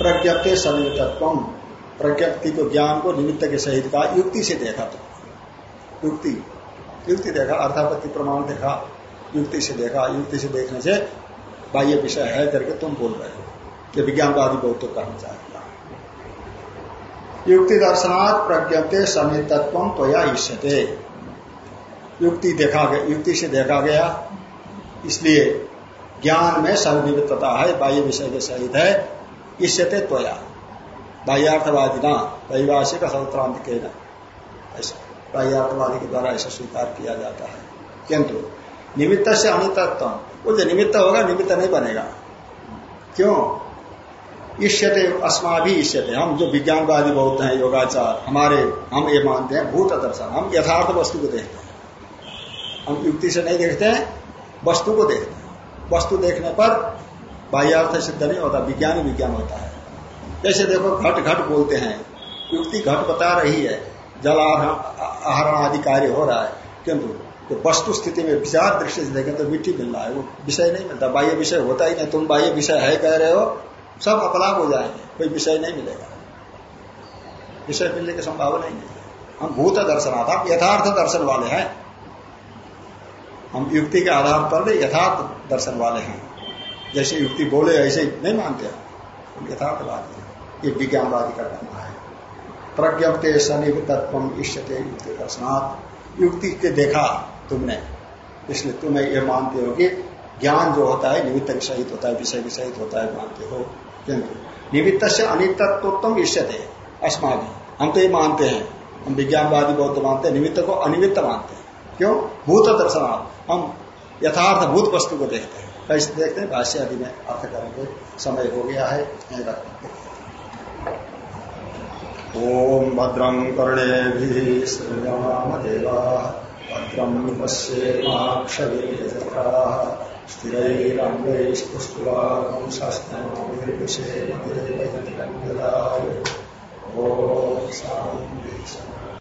S1: प्रज्ञप्ते सनिमित्तत्व प्रज्ञप्ति को ज्ञान को निमित्त के सहित का युक्ति से देखा तो। युक्ति युक्ति देखा, अर्थापत्ति प्रमाण देखा, युक्ति से देखा, युक्ति से देखने से बाह्य विषय है करके तुम बोल रहे हो। कि विज्ञानवादी बहुत तो करना चाहेगा युक्ति दर्शनात् प्रज्ञप्ते समितत्व तो या इष्यते। युक्ति देखा गया, युक्ति से देखा गया। इसलिए ज्ञान में सनिमित्तता है, बाह्य विषय के सहित है। इष्यते त्वया। बाह्यार्थवादी ना वैवासिक सौत्रांत के न ऐसा, बाह्यार्थवादी के द्वारा ऐसा स्वीकार किया जाता है। किंतु निमित्त से अनितत्व वो जो निमित्त होगा, निमित्त नहीं बनेगा। क्यों? ईष्यते अस्मा भी ईष्यते हम जो विज्ञानवादी बहुत हैं, योगाचार, हमारे, हम ये मानते हैं, भूत दर्शन। हम यथार्थ वस्तु को देखते हैं। हम युक्ति से नहीं देखते हैं, वस्तु को देखते हैं। वस्तु देखने पर बाह्यार्थ सिद्ध नहीं होता, विज्ञान विज्ञान होता है। जैसे देखो, घट घट बोलते हैं। युक्ति घट बता रही है जल आहरण आदि कार्य हो रहा है। किंतु तो वस्तु स्थिति में विचार दृष्टि से देखें तो मिट्टी मिल रहा है, वो विषय नहीं मिलता। बाह्य विषय होता ही नहीं, तुम बाह्य विषय है कह रहे हो, सब अपलाप हो जाएँगे, कोई विषय नहीं मिलेगा। विषय मिलने की संभावना ही नहीं हम भूत दर्शनाथ हम यथार्थ दर्शन वाले हैं। हम युक्ति के आधार पर यथार्थ दर्शन वाले हैं। जैसे युक्ति बोले, ऐसे नहीं मानते हम यथार्थवादी ये विज्ञानवादी का कहना है। प्रज्ञप्ते तत्व इष्यते युक्ति दर्शनाथ युक्ति के देखा तुमने। इसलिए तुम्हें यह मानते हो कि ज्ञान जो होता है, निमित्त सहित होता है, विषय सहित होता है, मानते हो। किंतु निमित्त से अनित्तत्व इष्यते। अस्मा हम तो ये मानते हैं। हम विज्ञानवादी बहुत मानते हैं, निमित्त को अनिमित्त मानते हैं। क्यों? भूत दर्शनाथ हम यथार्थ भूत वस्तु को देखते हैं। कैसे देखते हैं, भाष्य आदि में अर्थ करेंगे समय हो गया है ओम भद्रं कर्णे श्रीरामदेवा। भद्रं पश्येमाक्षभिर्यजत्राः स्थिरैरङ्गैस्तुष्टुवांशस्तनोर्विषेमदेवयतिरङ्गदाय ॐ शान्ति।